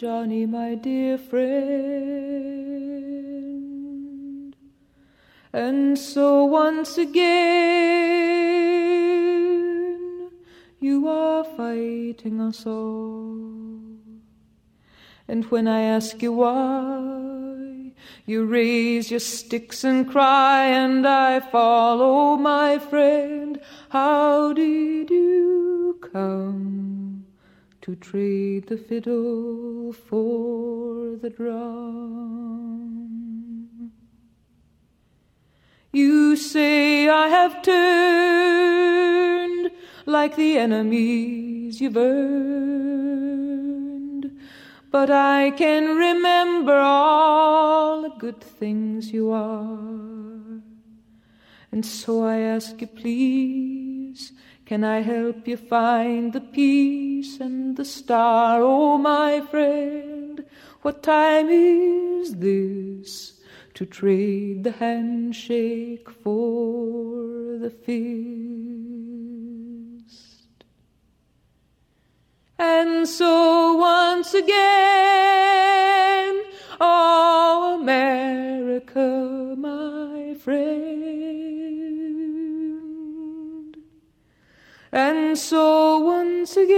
Johnny, my dear friend. And so once again, you are fighting us all. And when I ask you why, you raise your sticks and cry, and I follow, my friend. How did you come? To trade the fiddle for the drum. You say I have turned like the enemies you've earned, but I can remember all the good things you are. And so I ask you, please can I help you find the peace and the star? Oh, my friend, what time is this to trade the handshake for the fist? And so once again, oh, America, my friend. And so once again,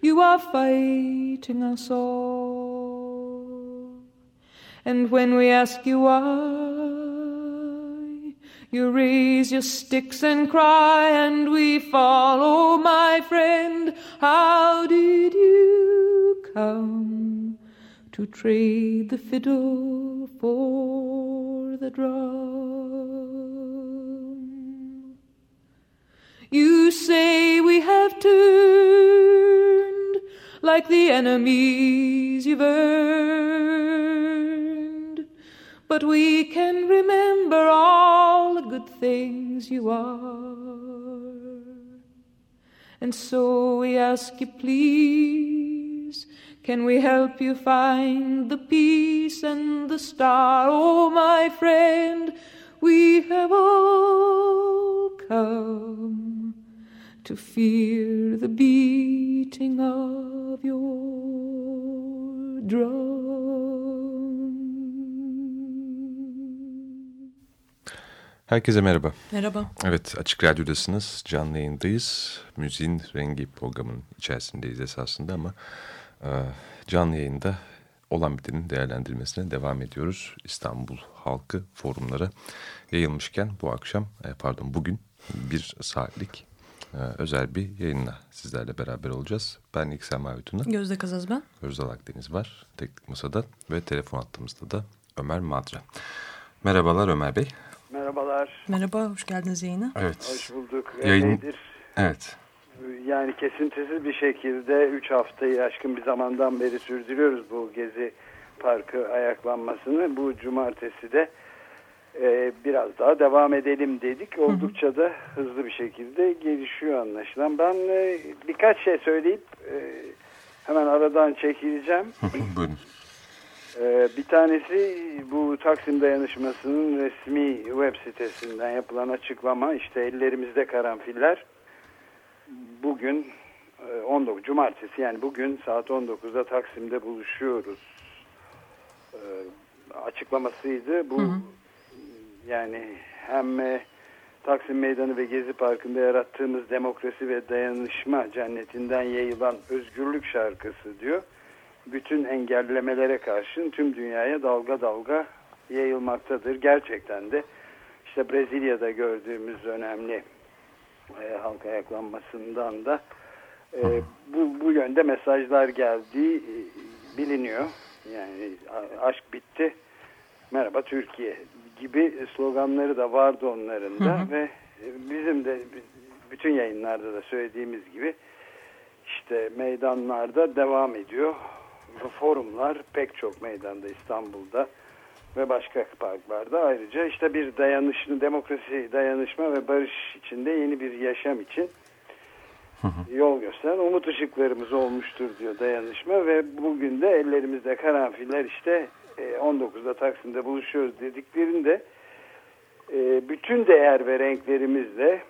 you are fighting us all. And when we ask you why, you raise your sticks and cry, and we follow, my friend. How did you come to trade the fiddle for the drum? You say we have turned like the enemies you've earned, but we can remember all the good things you are. And so we ask you, please, can we help you find the peace and the star? Oh, my friend, we have all come to fear the beating of your drum. Herkese merhaba. Merhaba. Evet, Açık Radyo'dasınız. Canlı yayındayız. Müziğin Rengi programının içerisindeyiz esasında ama e, canlı yayında olan bitenin değerlendirmesine devam ediyoruz. İstanbul halkı forumlara yayılmışken bu akşam, e, pardon bugün bir saatlik ee, özel bir yayınla sizlerle beraber olacağız. Ben İksel Mavituna. Gözde Kazaz ben. Özdal Akdeniz var teknik masada ve telefon attığımızda da Ömer Madra. Merhabalar Ömer Bey. Merhabalar. Merhaba, hoş geldiniz yayına. Evet. Hoş bulduk. Yayın... Evet. Yani kesintisiz bir şekilde 3 haftayı aşkın bir zamandan beri sürdürüyoruz bu Gezi Parkı ayaklanmasını. Bu cumartesi de e, biraz daha devam edelim dedik. Oldukça da hızlı bir şekilde gelişiyor anlaşılan. Ben e, birkaç şey söyleyip e, hemen aradan çekileceğim. Buyurun. E, bir tanesi bu Taksim Dayanışması'nın resmi web sitesinden yapılan açıklama. İşte ellerimizde karanfiller. Bugün 19 Cumartesi yani bugün saat 19'da Taksim'de buluşuyoruz açıklamasıydı. Bu hı hı yani hem e, Taksim Meydanı ve Gezi Parkı'nda yarattığımız demokrasi ve dayanışma cennetinden yayılan özgürlük şarkısı diyor. Bütün engellemelere karşın tüm dünyaya dalga dalga yayılmaktadır. Gerçekten de işte Brezilya'da gördüğümüz önemli e, halk ayaklanmasından da e, bu, bu yönde mesajlar geldiği e, biliniyor. Yani aşk bitti, merhaba Türkiye gibi sloganları da vardı onların da hı hı. ve bizim de bütün yayınlarda da söylediğimiz gibi işte meydanlarda devam ediyor. Forumlar pek çok meydanda İstanbul'da ve başka parklarda ayrıca işte bir dayanışma, demokrasi, dayanışma ve barış içinde yeni bir yaşam için yol gösteren umut ışıklarımız olmuştur diyor dayanışma. Ve bugün de ellerimizde karanfiller işte 19'da e, Taksim'de buluşuyoruz dediklerinde e, bütün değer ve renklerimizle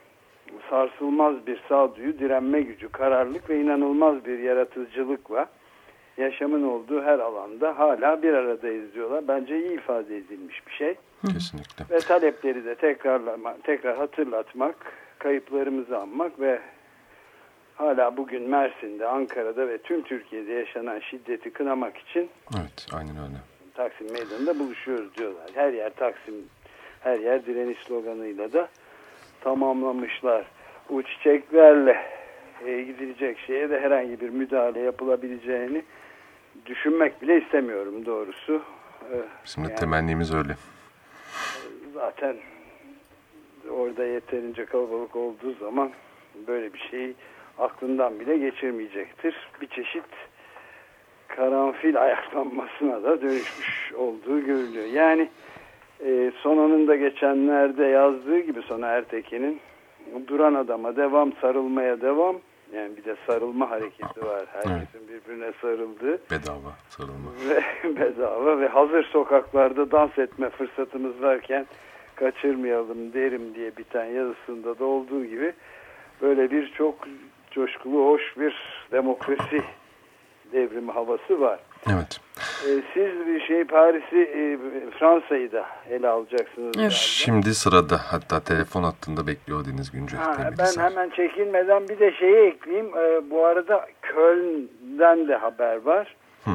sarsılmaz bir sağduyu, direnme gücü, kararlılık ve inanılmaz bir yaratıcılıkla yaşamın olduğu her alanda hala bir aradayız diyorlar. Bence iyi ifade edilmiş bir şey. Kesinlikle. Ve talepleri de tekrarlama, tekrar hatırlatmak, kayıplarımızı anmak ve hala bugün Mersin'de, Ankara'da ve tüm Türkiye'de yaşanan şiddeti kınamak için Evet, aynen öyle. Taksim Meydanı'nda buluşuyoruz diyorlar. Her yer Taksim, her yer direniş sloganıyla da tamamlamışlar. Bu çiçeklerle e, gidilecek şeye de herhangi bir müdahale yapılabileceğini düşünmek bile istemiyorum doğrusu. Bizim de yani, temennimiz öyle. Zaten orada yeterince kalabalık olduğu zaman böyle bir şeyi aklından bile geçirmeyecektir. Bir çeşit karanfil ayaklanmasına da dönüşmüş olduğu görülüyor. Yani e, Sona'nın geçenlerde yazdığı gibi Sona Ertekin'in duran adama devam, sarılmaya devam. Yani bir de sarılma hareketi var. Herkesin evet. birbirine sarıldığı. Bedava sarılma. Ve, bedava ve hazır sokaklarda dans etme fırsatımız varken kaçırmayalım derim diye biten yazısında da olduğu gibi böyle bir çok coşkulu, hoş bir demokrasi devrimi havası var. Evet. Ee, siz bir şey Paris'i, e, Fransa'yı da ele alacaksınız. Evet. Şimdi sırada hatta telefon hattında bekliyor Deniz Güncel. Ha, ben hemen çekilmeden bir de şeyi ekleyeyim. Ee, bu arada Köln'den de haber var. Hı.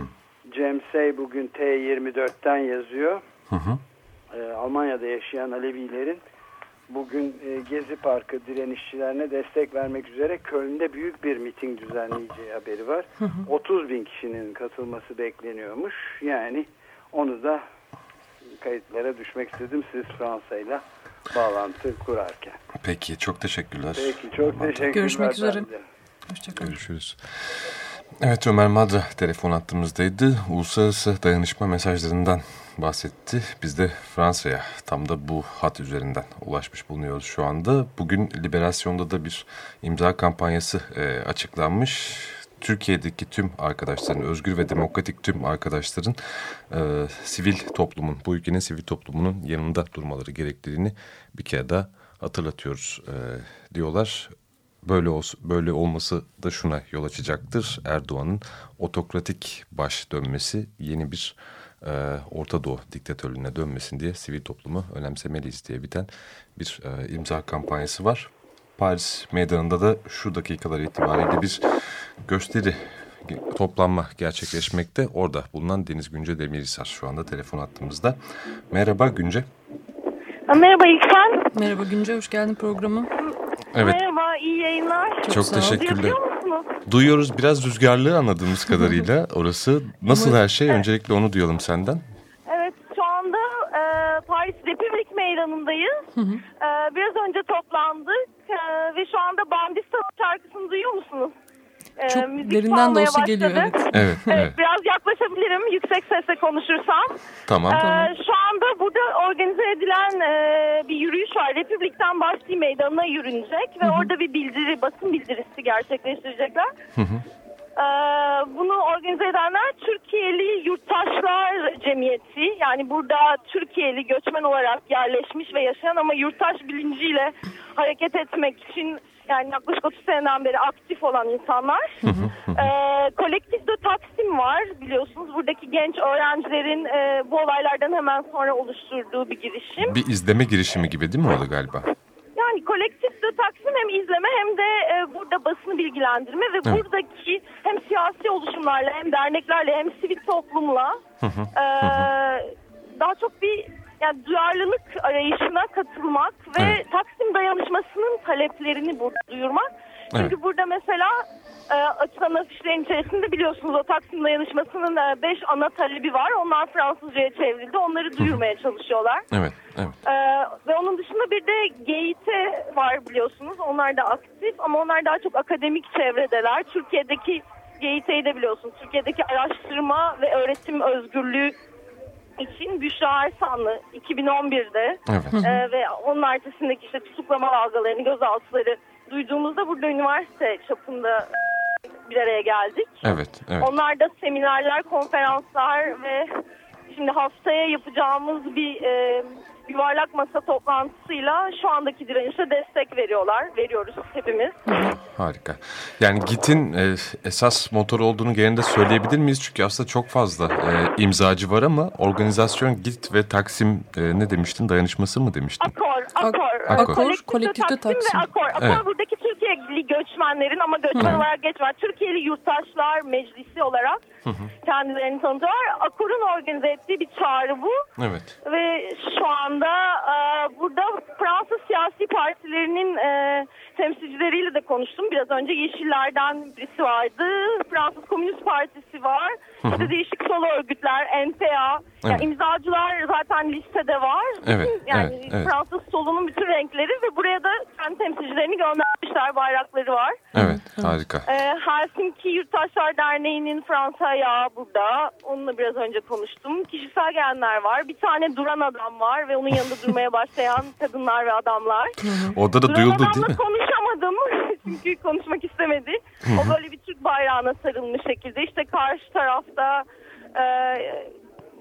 Cem bugün T24'ten yazıyor. Hı hı. Ee, Almanya'da yaşayan Alevilerin bugün e, Gezi Parkı direnişçilerine destek vermek üzere Köln'de büyük bir miting düzenleyeceği haberi var. 30 bin kişinin katılması bekleniyormuş. Yani onu da kayıtlara düşmek istedim siz Fransa'yla bağlantı kurarken. Peki çok teşekkürler. Peki çok teşekkürler. Görüşmek üzere. Hoşçakalın. Görüşürüz. Evet Ömer Madra telefon attığımızdaydı. Uluslararası dayanışma mesajlarından bahsetti. Biz de Fransa'ya tam da bu hat üzerinden ulaşmış bulunuyoruz şu anda. Bugün Liberasyon'da da bir imza kampanyası e, açıklanmış. Türkiye'deki tüm arkadaşların, özgür ve demokratik tüm arkadaşların e, sivil toplumun, bu ülkenin sivil toplumunun yanında durmaları gerektiğini bir kere daha hatırlatıyoruz e, diyorlar. Böyle, olsa, böyle olması da şuna yol açacaktır. Erdoğan'ın otokratik baş dönmesi yeni bir e, Orta Doğu diktatörlüğüne dönmesin diye sivil toplumu önemsemeliyiz diye biten bir e, imza kampanyası var. Paris meydanında da şu dakikalar itibariyle bir gösteri toplanma gerçekleşmekte. Orada bulunan Deniz Günce Demirhisar şu anda telefon attığımızda. Merhaba Günce. Merhaba İlkan. Merhaba Günce, hoş geldin programa. Evet. Merhaba, iyi yayınlar. Çok, Çok teşekkürler. Duyuyoruz biraz rüzgarlı anladığımız kadarıyla orası. Nasıl her şey? Öncelikle onu duyalım senden. Evet, şu anda e, Paris Republik Meydanı'ndayız. E, biraz önce toplandık e, ve şu anda Bandistan şarkısını duyuyor musunuz? Ee, Çok müzik derinden de olsa geliyor evet. evet. evet. Evet biraz yaklaşabilirim yüksek sesle konuşursam. Tamam. Ee, şu anda burada organize edilen e, bir yürüyüş var. Republik'ten Başlı Meydanı'na yürünecek ve Hı -hı. orada bir bildiri, basın bildirisi gerçekleştirecekler. Hı -hı. Ee, bunu organize edenler Türkiye'li Yurttaşlar Cemiyeti. Yani burada Türkiye'li göçmen olarak yerleşmiş ve yaşayan ama yurttaş bilinciyle hareket etmek için yani yaklaşık 30 seneden beri aktif olan insanlar. e, Kolektif de Taksim var biliyorsunuz. Buradaki genç öğrencilerin e, bu olaylardan hemen sonra oluşturduğu bir girişim. Bir izleme girişimi gibi değil mi oldu galiba? Yani kolektif de Taksim hem izleme hem de e, burada basını bilgilendirme ve buradaki hem siyasi oluşumlarla hem derneklerle hem sivil toplumla e, daha çok bir yani duyarlılık arayışına katılmak ve evet. Taksim dayanışmasının taleplerini burada duyurmak. Çünkü evet. burada mesela e, açılan afişlerin içerisinde biliyorsunuz o Taksim dayanışmasının 5 e, ana talebi var. Onlar Fransızcaya çevrildi. Onları duyurmaya çalışıyorlar. Evet, evet. E, ve onun dışında bir de GİT var biliyorsunuz. Onlar da aktif ama onlar daha çok akademik çevredeler. Türkiye'deki GİT'yi de biliyorsunuz. Türkiye'deki araştırma ve öğretim özgürlüğü için Büşra Ersanlı 2011'de evet. e, ve onun ertesindeki işte tutuklama dalgalarını, gözaltıları duyduğumuzda burada üniversite çapında bir araya geldik. Evet, evet. Onlar da seminerler, konferanslar ve şimdi haftaya yapacağımız bir e, yuvarlak masa toplantısıyla şu andaki direnişe destek veriyorlar. Veriyoruz hepimiz. Harika. Yani GİT'in e, esas motor olduğunu gene de söyleyebilir miyiz? Çünkü aslında çok fazla e, imzacı var ama organizasyon GİT ve Taksim e, ne demiştin? Dayanışması mı demiştin? Akor. Akor. Akor. Akor. Kolektifte Taksim. Taksim. Ve Akor. Akor evet. buradaki Türkiye'li göçmenlerin ama göçmen Hı. olarak geçmen Türkiye'li yurttaşlar meclisi olarak Hı kendilerini tanıtıyorlar. Akor'un organize ettiği bir çağrı bu. Evet. Ve şu anda e, burada Fransız siyasi partilerinin e, temsilcileriyle de konuştum. Biraz önce Yeşiller'den birisi vardı. Fransız Komünist Partisi var. Hı hı. İşte değişik sol örgütler, NPA. Evet. Yani imzacılar zaten listede var. Evet, yani evet, evet. Fransız solunun bütün renkleri ve buraya da kendi temsilcilerini göndermişler. Bayrakları var. Evet, harika. Ee, Helsinki Yurttaşlar Derneği'nin Fransa ayağı burada. Onunla biraz önce konuştum. Kişisel gelenler var. Bir tane duran adam var ve onun yanında durmaya başlayan kadınlar ve adamlar. Orada da duyuldu değil mi? Konuşamadım. Çünkü konuşmak istemedi. o böyle bir Türk bayrağına sarılmış şekilde. İşte karşı tarafta e,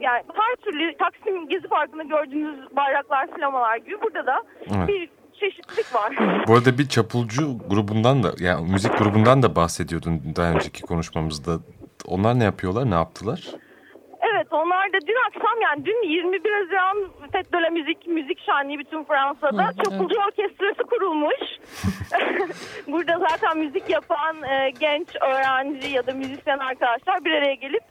yani her türlü Taksim Gezi Parkı'nda gördüğünüz bayraklar, flamalar gibi burada da evet. bir çeşitlilik var. Bu arada bir çapulcu grubundan da yani müzik grubundan da bahsediyordun daha önceki konuşmamızda. Onlar ne yapıyorlar, ne yaptılar? Da dün akşam yani dün 21 Haziran FETÖ'le müzik müzik şenliği bütün Fransa'da Hı, Çapulcu evet. Orkestrası kurulmuş. Burada zaten müzik yapan e, genç öğrenci ya da müzisyen arkadaşlar bir araya gelip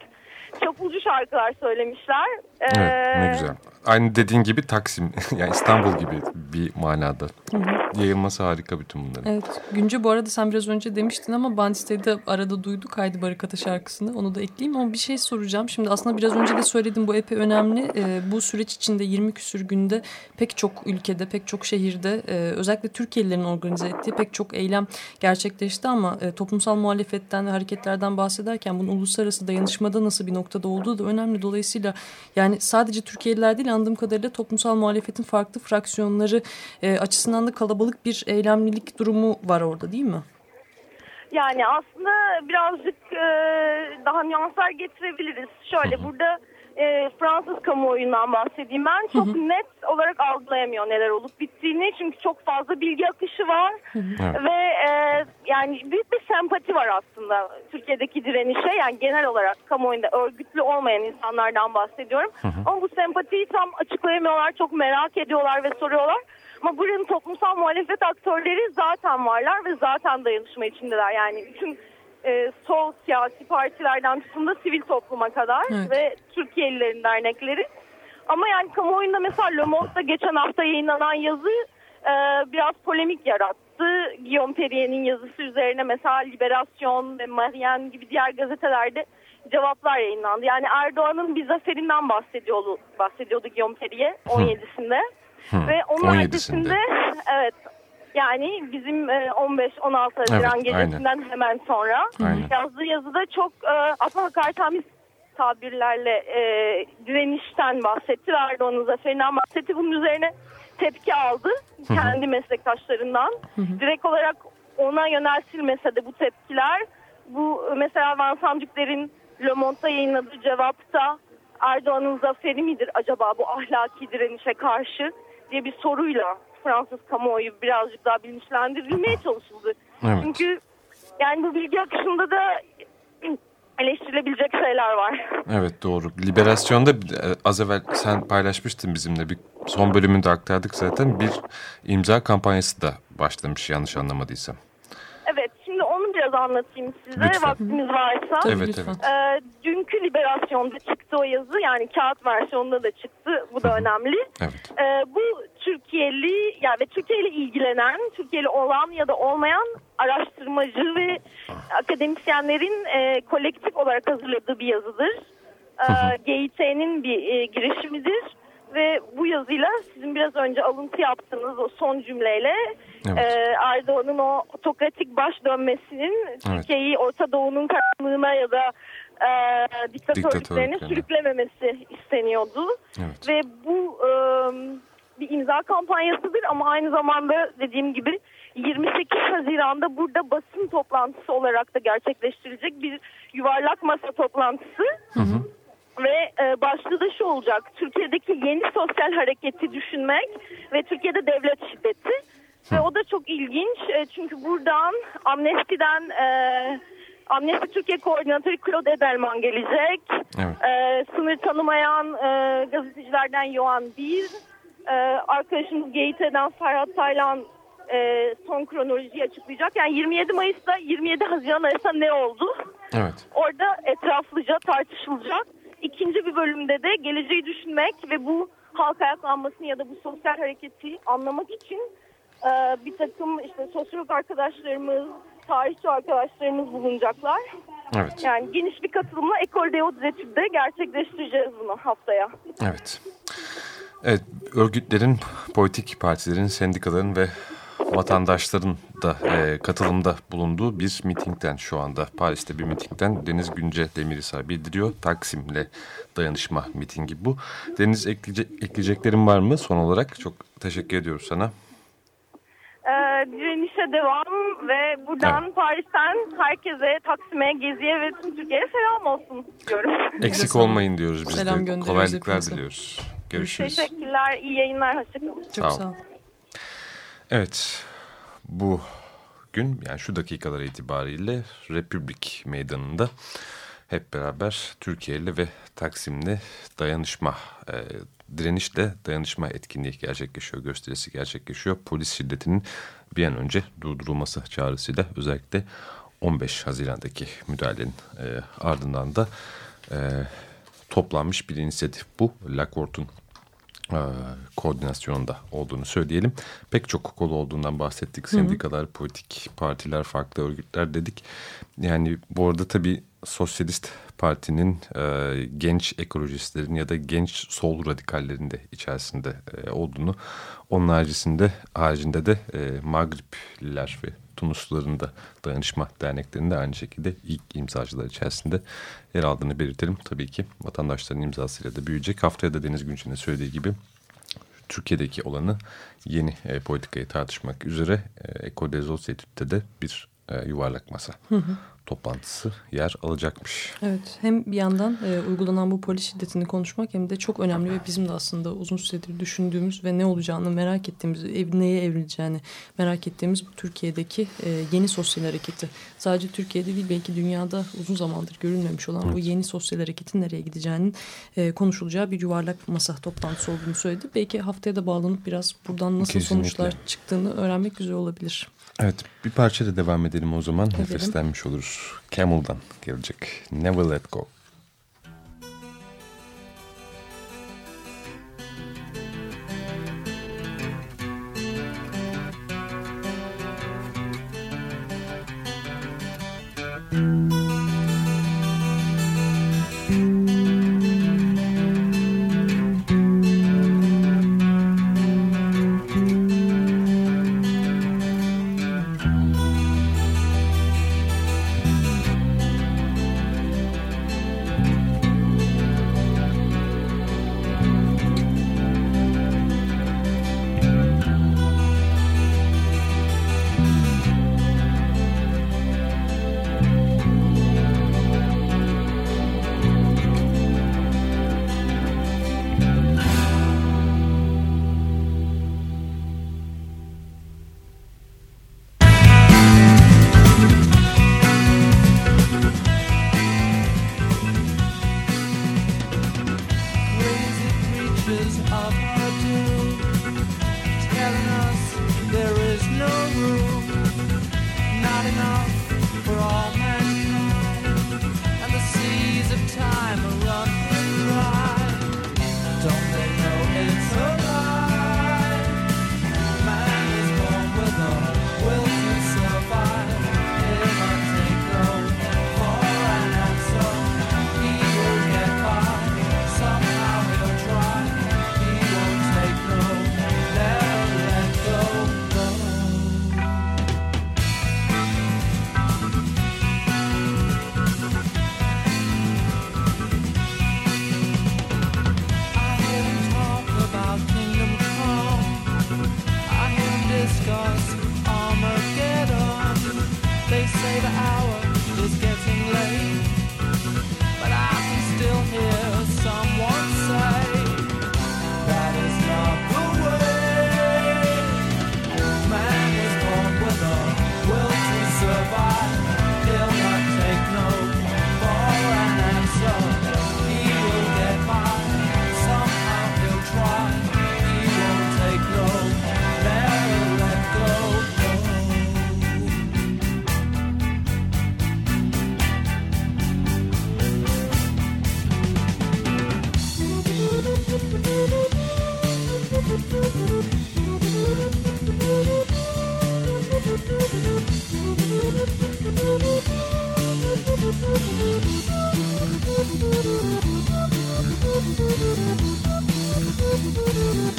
çapulcu şarkılar söylemişler. Evet, ne güzel. Aynı dediğin gibi Taksim, yani İstanbul gibi bir manada. Hı hı. Yayılması harika bütün bunların. Evet. Günce bu arada sen biraz önce demiştin ama Bandiste'yi de arada duyduk Haydi Barikata şarkısını. Onu da ekleyeyim ama bir şey soracağım. Şimdi aslında biraz önce de söyledim bu epey önemli. Ee, bu süreç içinde 20 küsür günde pek çok ülkede, pek çok şehirde e, özellikle Türkiye'lilerin organize ettiği pek çok eylem gerçekleşti ama e, toplumsal muhalefetten ve hareketlerden bahsederken bunun uluslararası dayanışmada nasıl bir noktada olduğu da önemli. Dolayısıyla yani sadece Türkiye'liler değil anladığım kadarıyla toplumsal muhalefetin farklı fraksiyonları e, açısından da kalabalık bir eylemlilik durumu var orada değil mi? Yani aslında birazcık e, daha nüanslar getirebiliriz. Şöyle burada e, Fransız kamuoyundan bahsedeyim ben. Çok hı hı. net olarak algılayamıyor neler olup bittiğini. Çünkü çok fazla bilgi akışı var. Hı hı. Ve e, yani büyük bir sempati var aslında Türkiye'deki direnişe. Yani genel olarak kamuoyunda örgütlü olmayan insanlardan bahsediyorum. Hı hı. Ama bu sempatiyi tam açıklayamıyorlar. Çok merak ediyorlar ve soruyorlar. Ama buranın toplumsal muhalefet aktörleri zaten varlar ve zaten dayanışma içindeler. Yani bütün e, sol siyasi partilerden tutun da sivil topluma kadar evet. ve Türkiye'lilerin dernekleri. Ama yani kamuoyunda mesela Le Monde'da geçen hafta yayınlanan yazı e, biraz polemik yarattı. Guillaume Perrier'in yazısı üzerine mesela Liberasyon ve Marianne gibi diğer gazetelerde cevaplar yayınlandı. Yani Erdoğan'ın bir zaferinden bahsediyordu, bahsediyordu Guillaume Perrier 17'sinde. Hı. Ve onun 17'sinde. ertesinde evet yani bizim 15-16 e, Haziran evet, gecesinden aynen. hemen sonra aynen. yazdığı yazıda çok e, aslında hakaretamiz tabirlerle e, direnişten bahsetti. Erdoğan'ın zaferinden bahsetti. Bunun üzerine tepki aldı kendi meslektaşlarından. Direkt olarak ona yöneltilmese de bu tepkiler bu mesela Van Samcükler'in Le Monde'da yayınladığı cevapta Erdoğan'ın zaferi midir acaba bu ahlaki direnişe karşı diye bir soruyla Fransız kamuoyu birazcık daha bilinçlendirilmeye çalışıldı. Evet. Çünkü yani bu bilgi akışında da eleştirilebilecek şeyler var. Evet doğru. Liberasyon'da e, az evvel sen paylaşmıştın bizimle bir son bölümünde aktardık zaten bir imza kampanyası da başlamış yanlış anlamadıysam. Evet biraz anlatayım size Lütfen. vaktiniz varsa. Evet, lütfen. evet. Ee, dünkü liberasyonda çıktı o yazı yani kağıt versiyonunda da çıktı bu da önemli. Evet. Ee, bu Türkiye'li yani ve Türkiye ile ilgilenen, Türkiye'li olan ya da olmayan araştırmacı ve akademisyenlerin e, kolektif olarak hazırladığı bir yazıdır. Ee, GİT'nin bir e, girişimidir ve bu yazıyla sizin biraz önce alıntı yaptığınız o son cümleyle Evet. e, Erdoğan'ın o otokratik baş dönmesinin Türkiye'yi Orta Doğu'nun karanlığına ya da e, diktatörlüklerine sürüklememesi isteniyordu. Evet. Ve bu e, bir imza kampanyasıdır ama aynı zamanda dediğim gibi 28 Haziran'da burada basın toplantısı olarak da gerçekleştirilecek bir yuvarlak masa toplantısı. Ve e, başlığı da şu olacak. Türkiye'deki yeni sosyal hareketi düşünmek ve Türkiye'de devlet şiddeti. Ve o da çok ilginç. E, çünkü buradan Amnesty'den e, Amnesty Türkiye Koordinatörü Claude Edelman gelecek. Evet. E, sınır tanımayan e, gazetecilerden Yoğan Bir. E, arkadaşımız GİT'den Ferhat Taylan e, son kronolojiyi açıklayacak. Yani 27 Mayıs'ta 27 Haziran arasında ne oldu? Evet. Orada etraflıca tartışılacak. İkinci bir bölümde de geleceği düşünmek ve bu halk ayaklanmasını ya da bu sosyal hareketi anlamak için e, bir takım işte sosyolog arkadaşlarımız, tarihçi arkadaşlarımız bulunacaklar. Evet. Yani geniş bir katılımla Ekol de Haute gerçekleştireceğiz bunu haftaya. Evet. Evet, örgütlerin, politik partilerin, sendikaların ve vatandaşların da e, katılımda bulunduğu bir mitingden şu anda Paris'te bir mitingden Deniz Günce Demirhisar bildiriyor. Taksim'le dayanışma mitingi bu. Deniz ekleyecek, ekleyeceklerin var mı son olarak? Çok teşekkür ediyoruz sana. Ee, direnişe devam ve buradan Evet. Paris'ten herkese, Taksim'e, Gezi'ye ve tüm Türkiye'ye selam olsun diyorum. Eksik olmayın diyoruz biz selam de. Kolaylıklar hepinize. diliyoruz. Görüşürüz. Teşekkürler, iyi yayınlar, hoşçakalın. Çok Sağ ol. sağ ol. Evet, bu gün yani şu dakikalar itibariyle Republik Meydanı'nda hep beraber Türkiye'li ve Taksim'le dayanışma, e, direnişle dayanışma etkinliği gerçekleşiyor, gösterisi gerçekleşiyor. Polis şiddetinin bir an önce durdurulması çağrısıyla özellikle 15 Haziran'daki müdahalenin e, ardından da e, toplanmış bir inisiyatif bu. Lakort'un e, koordinasyonunda olduğunu söyleyelim. Pek çok kolu olduğundan bahsettik. Sendikalar, politik partiler, farklı örgütler dedik. Yani bu arada tabii Sosyalist Parti'nin e, genç ekolojistlerin ya da genç sol radikallerin de içerisinde e, olduğunu, onun haricinde, haricinde de e, Magripliler ve Tunusluların da dayanışma derneklerinde aynı şekilde ilk imzacılar içerisinde yer aldığını belirtelim. Tabii ki vatandaşların imzasıyla da büyüyecek. Haftaya da Deniz Günçin'in söylediği gibi Türkiye'deki olanı yeni e, politikayı tartışmak üzere e, des Hautes Etüt'te de bir e, yuvarlak masa toplantısı yer alacakmış. Evet hem bir yandan e, uygulanan bu polis şiddetini konuşmak hem de çok önemli ve bizim de aslında uzun süredir düşündüğümüz ve ne olacağını merak ettiğimiz, ev, neye evrileceğini merak ettiğimiz bu Türkiye'deki e, yeni sosyal hareketi. Sadece Türkiye'de değil belki dünyada uzun zamandır görülmemiş olan bu yeni sosyal hareketin nereye gideceğinin e, konuşulacağı bir yuvarlak masa toplantısı olduğunu söyledi. Belki haftaya da bağlanıp biraz buradan nasıl Kesinlikle. sonuçlar çıktığını öğrenmek güzel olabilir. Evet bir parça da devam edelim o zaman. Edelim. Nefeslenmiş oluruz. Camel'dan gelecek. Never Let Go. discuss Armageddon. They say that Thank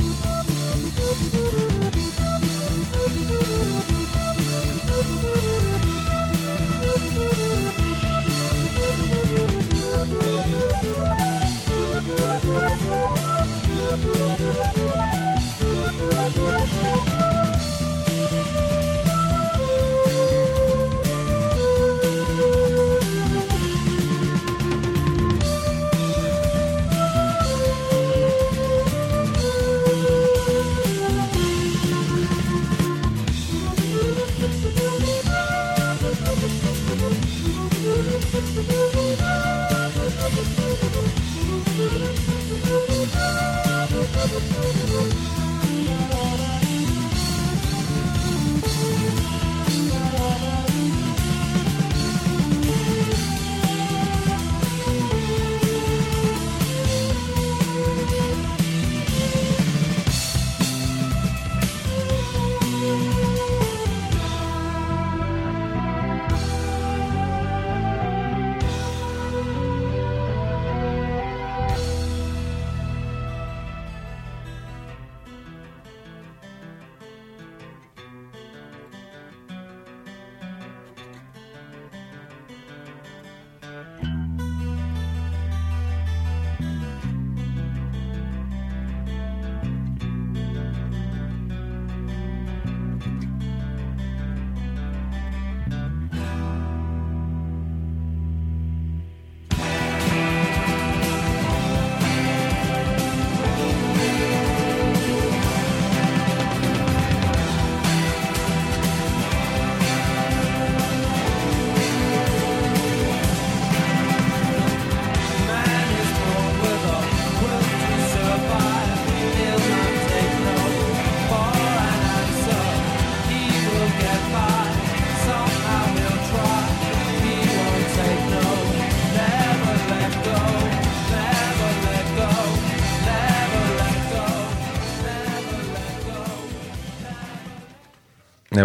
Bye.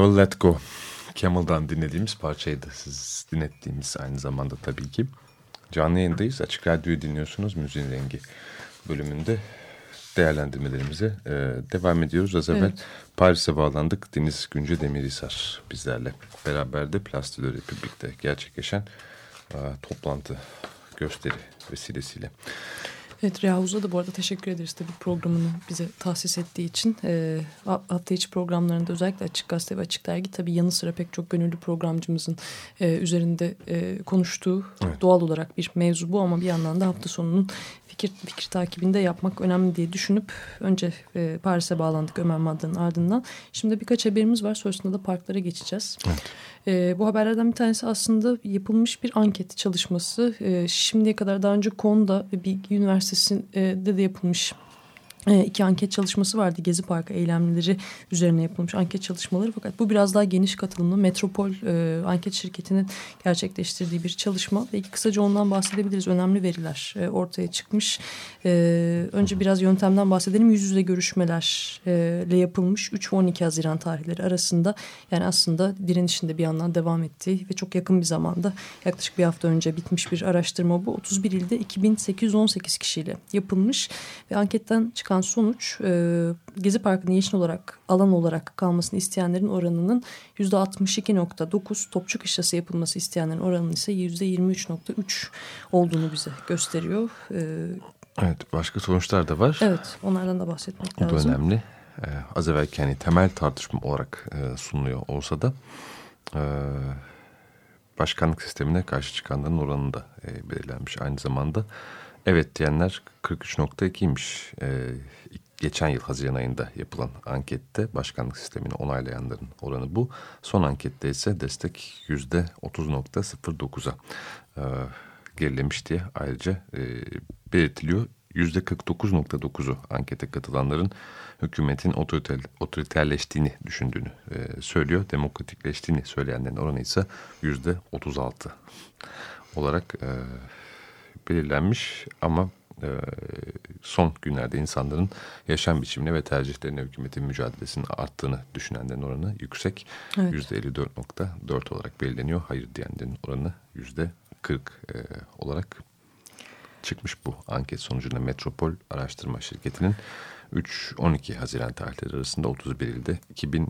Never Let Go. Camel'dan dinlediğimiz parçaydı. Siz dinlettiğimiz aynı zamanda tabii ki. Canlı yayındayız. Açık Radyo'yu dinliyorsunuz. Müziğin Rengi bölümünde değerlendirmelerimize e, devam ediyoruz. Az evvel evet. Paris'e bağlandık. Deniz Günce Demirhisar bizlerle beraber de de Republik'te gerçekleşen e, toplantı gösteri vesilesiyle. Evet Rehavuz'a da bu arada teşekkür ederiz tabii programını bize tahsis ettiği için. E, hafta içi programlarında özellikle Açık Gazete ve Açık Dergi tabii yanı sıra pek çok gönüllü programcımızın e, üzerinde e, konuştuğu evet. doğal olarak bir mevzu bu ama bir yandan da hafta sonunun fikir, fikir takibinde yapmak önemli diye düşünüp önce e, Paris'e bağlandık Ömer Madda'nın ardından. Şimdi birkaç haberimiz var sonrasında da parklara geçeceğiz. Evet. E, bu haberlerden bir tanesi aslında yapılmış bir anket çalışması. E, şimdiye kadar daha önce KON'da Bilgi Üniversitesi'nde de yapılmış iki anket çalışması vardı. Gezi Parkı eylemleri üzerine yapılmış anket çalışmaları. Fakat bu biraz daha geniş katılımlı Metropol e, anket şirketinin gerçekleştirdiği bir çalışma. Belki kısaca ondan bahsedebiliriz. Önemli veriler e, ortaya çıkmış. E, önce biraz yöntemden bahsedelim. Yüz yüze görüşmelerle yapılmış 3 ve 12 Haziran tarihleri arasında. Yani aslında direnişin de bir yandan devam ettiği ve çok yakın bir zamanda yaklaşık bir hafta önce bitmiş bir araştırma bu. 31 ilde 2818 kişiyle yapılmış ve anketten çıkan çıkan sonuç e, Gezi Parkı'nın yeşil olarak alan olarak kalmasını isteyenlerin oranının yüzde 62.9 topçu kışlası yapılması isteyenlerin oranının ise yüzde 23.3 olduğunu bize gösteriyor. E, evet başka sonuçlar da var. Evet onlardan da bahsetmek lazım. Bu da önemli. Ee, az evvelki hani temel tartışma olarak e, sunuluyor olsa da e, başkanlık sistemine karşı çıkanların oranı da e, belirlenmiş. Aynı zamanda Evet diyenler 43.2'ymiş. Ee, geçen yıl Haziran ayında yapılan ankette başkanlık sistemini onaylayanların oranı bu. Son ankette ise destek %30.09'a e, gerilemiş diye ayrıca e, belirtiliyor. %49.9'u ankete katılanların hükümetin otoriter, otoriterleştiğini düşündüğünü e, söylüyor. Demokratikleştiğini söyleyenlerin oranı ise %36 olarak e, belirlenmiş ama e, son günlerde insanların yaşam biçimine ve tercihlerine hükümetin mücadelesinin arttığını düşünenlerin oranı yüksek. Evet. %54.4 olarak belirleniyor. Hayır diyenlerin oranı yüzde 40 e, olarak çıkmış bu anket sonucunda Metropol Araştırma Şirketi'nin 3-12 Haziran tarihleri arasında 31 ilde 2000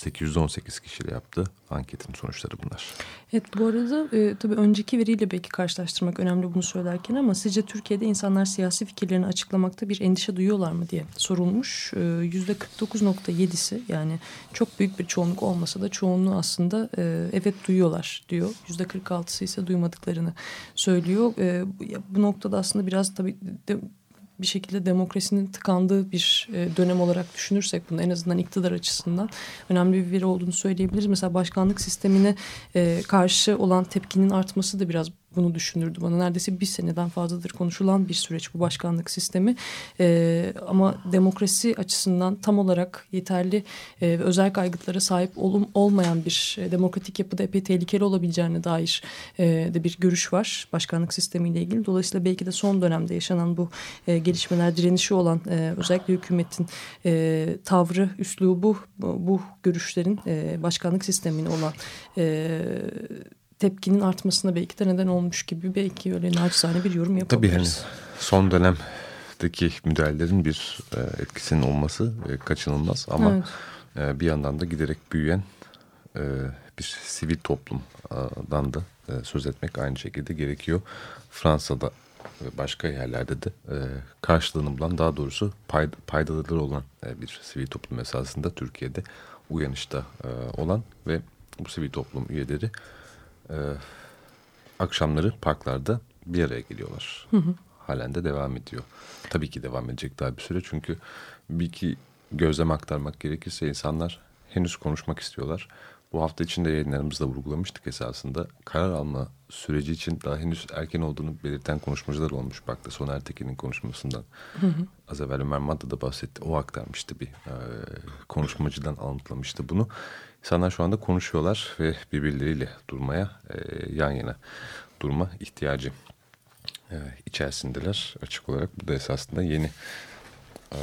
818 kişiyle yaptı anketin sonuçları bunlar. Evet bu arada e, tabii önceki veriyle belki karşılaştırmak önemli bunu söylerken ama sizce Türkiye'de insanlar siyasi fikirlerini açıklamakta bir endişe duyuyorlar mı diye sorulmuş. E, yüzde 49.7'si yani çok büyük bir çoğunluk olmasa da çoğunluğu aslında e, evet duyuyorlar diyor. Yüzde 46'sı ise duymadıklarını söylüyor. E, bu noktada aslında biraz tabii de, bir şekilde demokrasinin tıkandığı bir e, dönem olarak düşünürsek bunu en azından iktidar açısından önemli bir veri olduğunu söyleyebiliriz. Mesela başkanlık sistemine e, karşı olan tepkinin artması da biraz bunu düşündürdü bana. Neredeyse bir seneden fazladır konuşulan bir süreç bu başkanlık sistemi. E, ama demokrasi açısından tam olarak yeterli e, ve özel kaygıtlara sahip olum, olmayan bir e, demokratik yapıda epey tehlikeli olabileceğine dair e, de bir görüş var başkanlık sistemiyle ilgili. Dolayısıyla belki de son dönemde yaşanan bu e, gelişmeler direnişi olan e, özellikle hükümetin e, tavrı, üslubu bu, bu görüşlerin e, başkanlık sistemine olan e, tepkinin artmasına belki de neden olmuş gibi belki öyle naçizane bir yorum yapabiliriz. Tabii yani son dönemdeki müdahalelerin bir e, etkisinin olması e, kaçınılmaz ama evet. e, bir yandan da giderek büyüyen e, bir sivil toplumdan da e, söz etmek aynı şekilde gerekiyor. Fransa'da ve başka yerlerde de e, karşılığını bulan daha doğrusu payda, paydaları olan e, bir sivil toplum esasında Türkiye'de uyanışta e, olan ve bu sivil toplum üyeleri e, akşamları parklarda bir araya geliyorlar. Hı hı. Halen de devam ediyor. Tabii ki devam edecek daha bir süre çünkü bir iki gözlem aktarmak gerekirse insanlar henüz konuşmak istiyorlar. Bu hafta içinde yayınlarımızda vurgulamıştık esasında. Karar alma süreci için daha henüz erken olduğunu belirten konuşmacılar olmuş. Baktı Soner Tekin'in konuşmasından. Hı hı. Az evvel Ömer Madda da bahsetti. O aktarmıştı bir e, konuşmacıdan alıntılamıştı bunu. İnsanlar şu anda konuşuyorlar ve birbirleriyle durmaya, e, yan yana durma ihtiyacı e, içerisindeler açık olarak. Bu da esasında yeni e,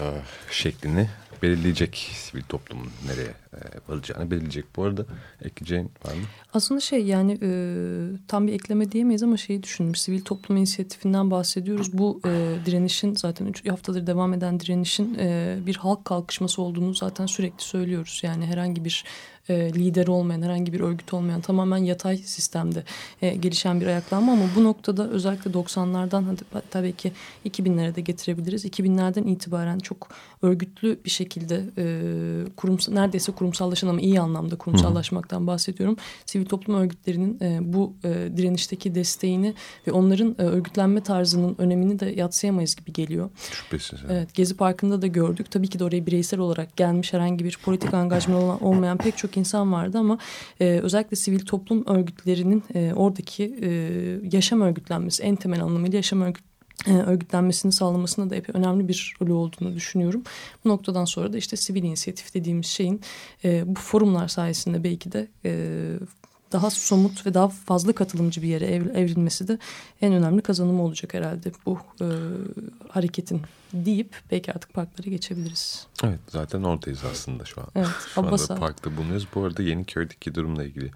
şeklini belirleyecek sivil toplumun nereye e, varacağını belirleyecek. Bu arada ekleyeceğin var mı? Aslında şey yani e, tam bir ekleme diyemeyiz ama şeyi düşünmüş. Sivil toplum inisiyatifinden bahsediyoruz. Bu e, direnişin zaten üç haftadır devam eden direnişin e, bir halk kalkışması olduğunu zaten sürekli söylüyoruz. Yani herhangi bir e, lideri olmayan, herhangi bir örgüt olmayan tamamen yatay sistemde e, gelişen bir ayaklanma ama bu noktada özellikle 90'lardan tabii ki 2000'lere de getirebiliriz. 2000'lerden itibaren çok örgütlü bir şekilde e, kurumsal, neredeyse kurumsallaşan ama iyi anlamda kurumsallaşmaktan bahsediyorum. Sivil toplum örgütlerinin e, bu e, direnişteki desteğini ve onların e, örgütlenme tarzının önemini de yatsıyamayız gibi geliyor. Şüphesiz. Evet. evet Gezi Parkı'nda da gördük. Tabii ki de oraya bireysel olarak gelmiş herhangi bir politik angajman olmayan pek çok insan vardı ama e, özellikle sivil toplum örgütlerinin e, oradaki e, yaşam örgütlenmesi en temel anlamıyla yaşam örgüt e, örgütlenmesini sağlamasında da epey önemli bir rolü olduğunu düşünüyorum. Bu noktadan sonra da işte sivil inisiyatif dediğimiz şeyin e, bu forumlar sayesinde belki de e, daha somut ve daha fazla katılımcı bir yere evrilmesi de en önemli kazanımı olacak herhalde bu e, hareketin deyip belki artık parklara geçebiliriz. Evet zaten oradayız aslında şu an. Evet, şu anda parkta bulunuyoruz. Bu arada Yeniköy'deki durumla ilgili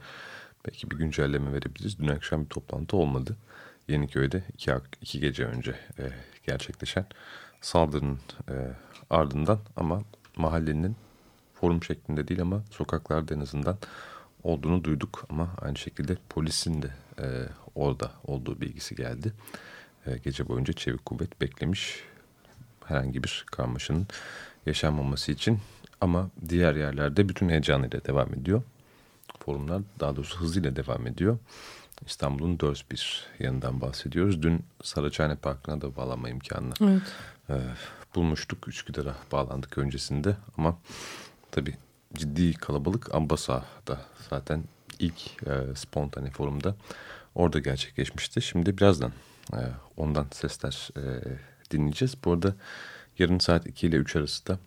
belki bir güncelleme verebiliriz. Dün akşam bir toplantı olmadı. Yeniköy'de iki, iki gece önce e, gerçekleşen saldırının e, ardından ama mahallenin forum şeklinde değil ama sokaklarda en azından olduğunu duyduk ama aynı şekilde polisin de e, orada olduğu bilgisi geldi. E, gece boyunca çevik kuvvet beklemiş herhangi bir karmaşanın yaşanmaması için ama diğer yerlerde bütün heyecanıyla devam ediyor. Forumlar daha doğrusu hızıyla devam ediyor. İstanbul'un dört bir yanından bahsediyoruz. Dün Saraçhane Parkı'na da bağlanma imkanını evet. e, bulmuştuk. Üsküdar'a bağlandık öncesinde ama tabii ciddi kalabalık Ambasa'da zaten ilk e, spontane forumda orada gerçekleşmişti. Şimdi birazdan e, ondan sesler e, dinleyeceğiz. Bu arada yarın saat 2 ile 3 arası da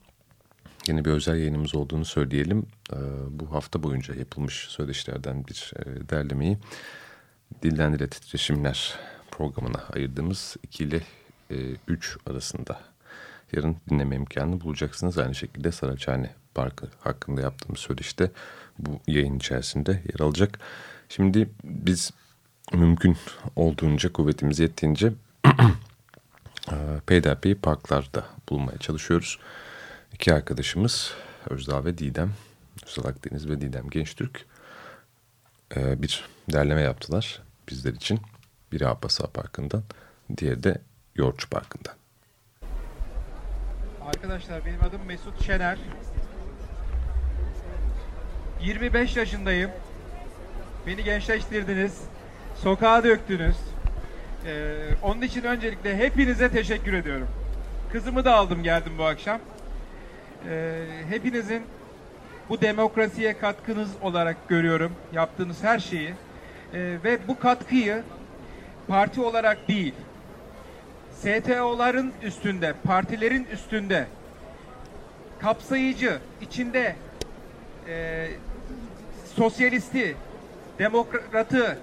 yine bir özel yayınımız olduğunu söyleyelim. E, bu hafta boyunca yapılmış söyleşilerden bir e, derlemeyi Dilden Dile Titreşimler programına ayırdığımız 2 ile e, 3 arasında yarın dinleme imkanı bulacaksınız. Aynı şekilde Saraçhane Parkı hakkında yaptığımız söyleşte bu yayın içerisinde yer alacak. Şimdi biz mümkün olduğunca kuvvetimiz yettiğince e, peyderpey parklarda bulunmaya çalışıyoruz. İki arkadaşımız Özdağ ve Didem, Özdağ Akdeniz ve Didem Gençtürk e, bir derleme yaptılar bizler için. Biri Abbasa Parkı'ndan, diğeri de Yoğurtçu Parkı'ndan. Arkadaşlar benim adım Mesut Şener. 25 yaşındayım. Beni gençleştirdiniz. Sokağa döktünüz. Ee, onun için öncelikle hepinize teşekkür ediyorum. Kızımı da aldım geldim bu akşam. Ee, hepinizin bu demokrasiye katkınız olarak görüyorum. Yaptığınız her şeyi. Ee, ve bu katkıyı parti olarak değil, STO'ların üstünde, partilerin üstünde kapsayıcı, içinde e, sosyalisti, demokratı,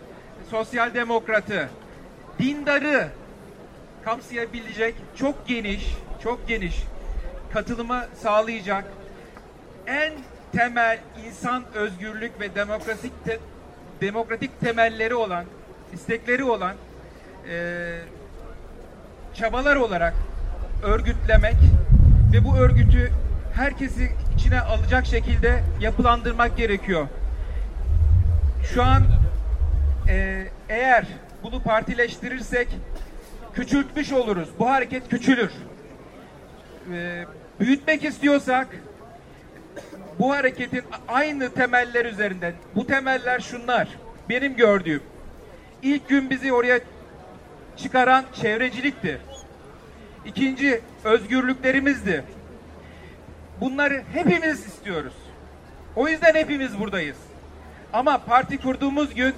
sosyal demokratı, dindarı kapsayabilecek çok geniş, çok geniş katılımı sağlayacak en temel insan özgürlük ve demokratik te, demokratik temelleri olan, istekleri olan e, çabalar olarak örgütlemek ve bu örgütü herkesi içine alacak şekilde yapılandırmak gerekiyor. Şu an e, eğer bunu partileştirirsek küçültmüş oluruz. Bu hareket küçülür. E, büyütmek istiyorsak bu hareketin aynı temeller üzerinden, bu temeller şunlar, benim gördüğüm. İlk gün bizi oraya çıkaran çevrecilikti. İkinci, özgürlüklerimizdi. Bunları hepimiz istiyoruz. O yüzden hepimiz buradayız. Ama parti kurduğumuz gün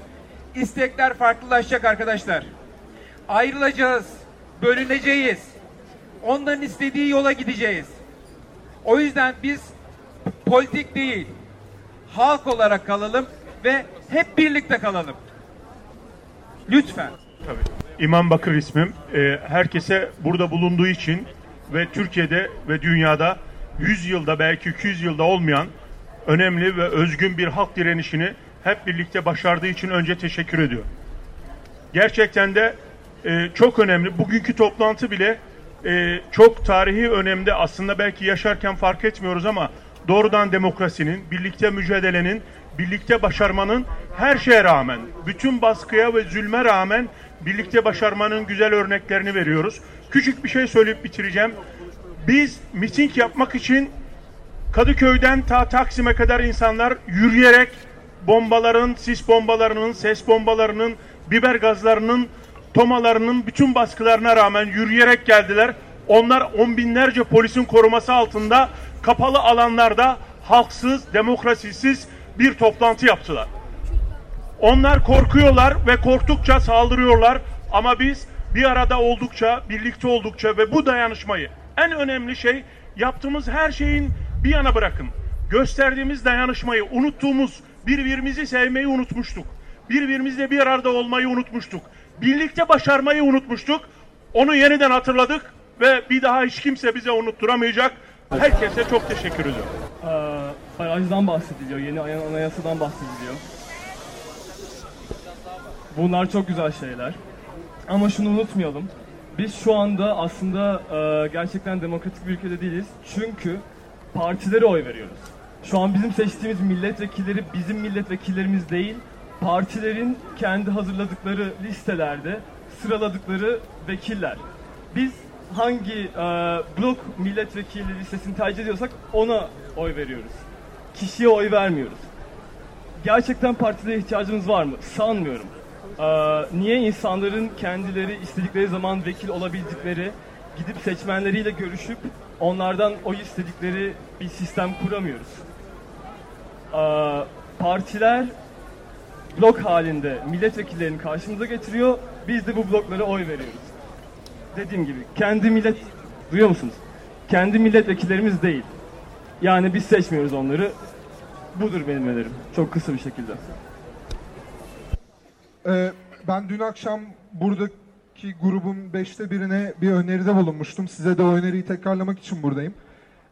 istekler farklılaşacak arkadaşlar. Ayrılacağız, bölüneceğiz. Onların istediği yola gideceğiz. O yüzden biz politik değil, halk olarak kalalım ve hep birlikte kalalım. Lütfen. Tabii. İmam Bakır ismim. Ee, herkese burada bulunduğu için ve Türkiye'de ve dünyada 100 yılda belki 200 yılda olmayan önemli ve özgün bir halk direnişini hep birlikte başardığı için önce teşekkür ediyorum. Gerçekten de e, çok önemli. Bugünkü toplantı bile e, çok tarihi önemde aslında belki yaşarken fark etmiyoruz ama doğrudan demokrasinin, birlikte mücadelenin, birlikte başarmanın her şeye rağmen, bütün baskıya ve zulme rağmen birlikte başarmanın güzel örneklerini veriyoruz. Küçük bir şey söyleyip bitireceğim. Biz miting yapmak için Kadıköy'den ta Taksim'e kadar insanlar yürüyerek bombaların, sis bombalarının, ses bombalarının, biber gazlarının, tomalarının bütün baskılarına rağmen yürüyerek geldiler. Onlar on binlerce polisin koruması altında kapalı alanlarda halksız, demokrasisiz bir toplantı yaptılar. Onlar korkuyorlar ve korktukça saldırıyorlar ama biz bir arada oldukça, birlikte oldukça ve bu dayanışmayı en önemli şey yaptığımız her şeyin bir yana bırakın. Gösterdiğimiz dayanışmayı, unuttuğumuz birbirimizi sevmeyi unutmuştuk. Birbirimizle bir arada olmayı unutmuştuk. Birlikte başarmayı unutmuştuk. Onu yeniden hatırladık ve bir daha hiç kimse bize unutturamayacak. Herkese çok teşekkür ediyorum. Ee, barajdan bahsediliyor, yeni anayasadan bahsediliyor. Bunlar çok güzel şeyler. Ama şunu unutmayalım. Biz şu anda aslında e, gerçekten demokratik bir ülkede değiliz. Çünkü partilere oy veriyoruz. Şu an bizim seçtiğimiz milletvekilleri bizim milletvekillerimiz değil, partilerin kendi hazırladıkları listelerde sıraladıkları vekiller. Biz hangi e, blok milletvekili listesini tercih ediyorsak ona oy veriyoruz. Kişiye oy vermiyoruz. Gerçekten partilere ihtiyacımız var mı? Sanmıyorum. E, niye insanların kendileri istedikleri zaman vekil olabildikleri, gidip seçmenleriyle görüşüp onlardan oy istedikleri bir sistem kuramıyoruz? E, partiler blok halinde milletvekillerini karşımıza getiriyor. Biz de bu bloklara oy veriyoruz. Dediğim gibi kendi millet duyuyor musunuz? Kendi milletvekillerimiz değil. Yani biz seçmiyoruz onları. Budur benim önerim. Çok kısa bir şekilde. Ee, ben dün akşam buradaki grubun beşte birine bir öneride bulunmuştum. Size de o öneriyi tekrarlamak için buradayım.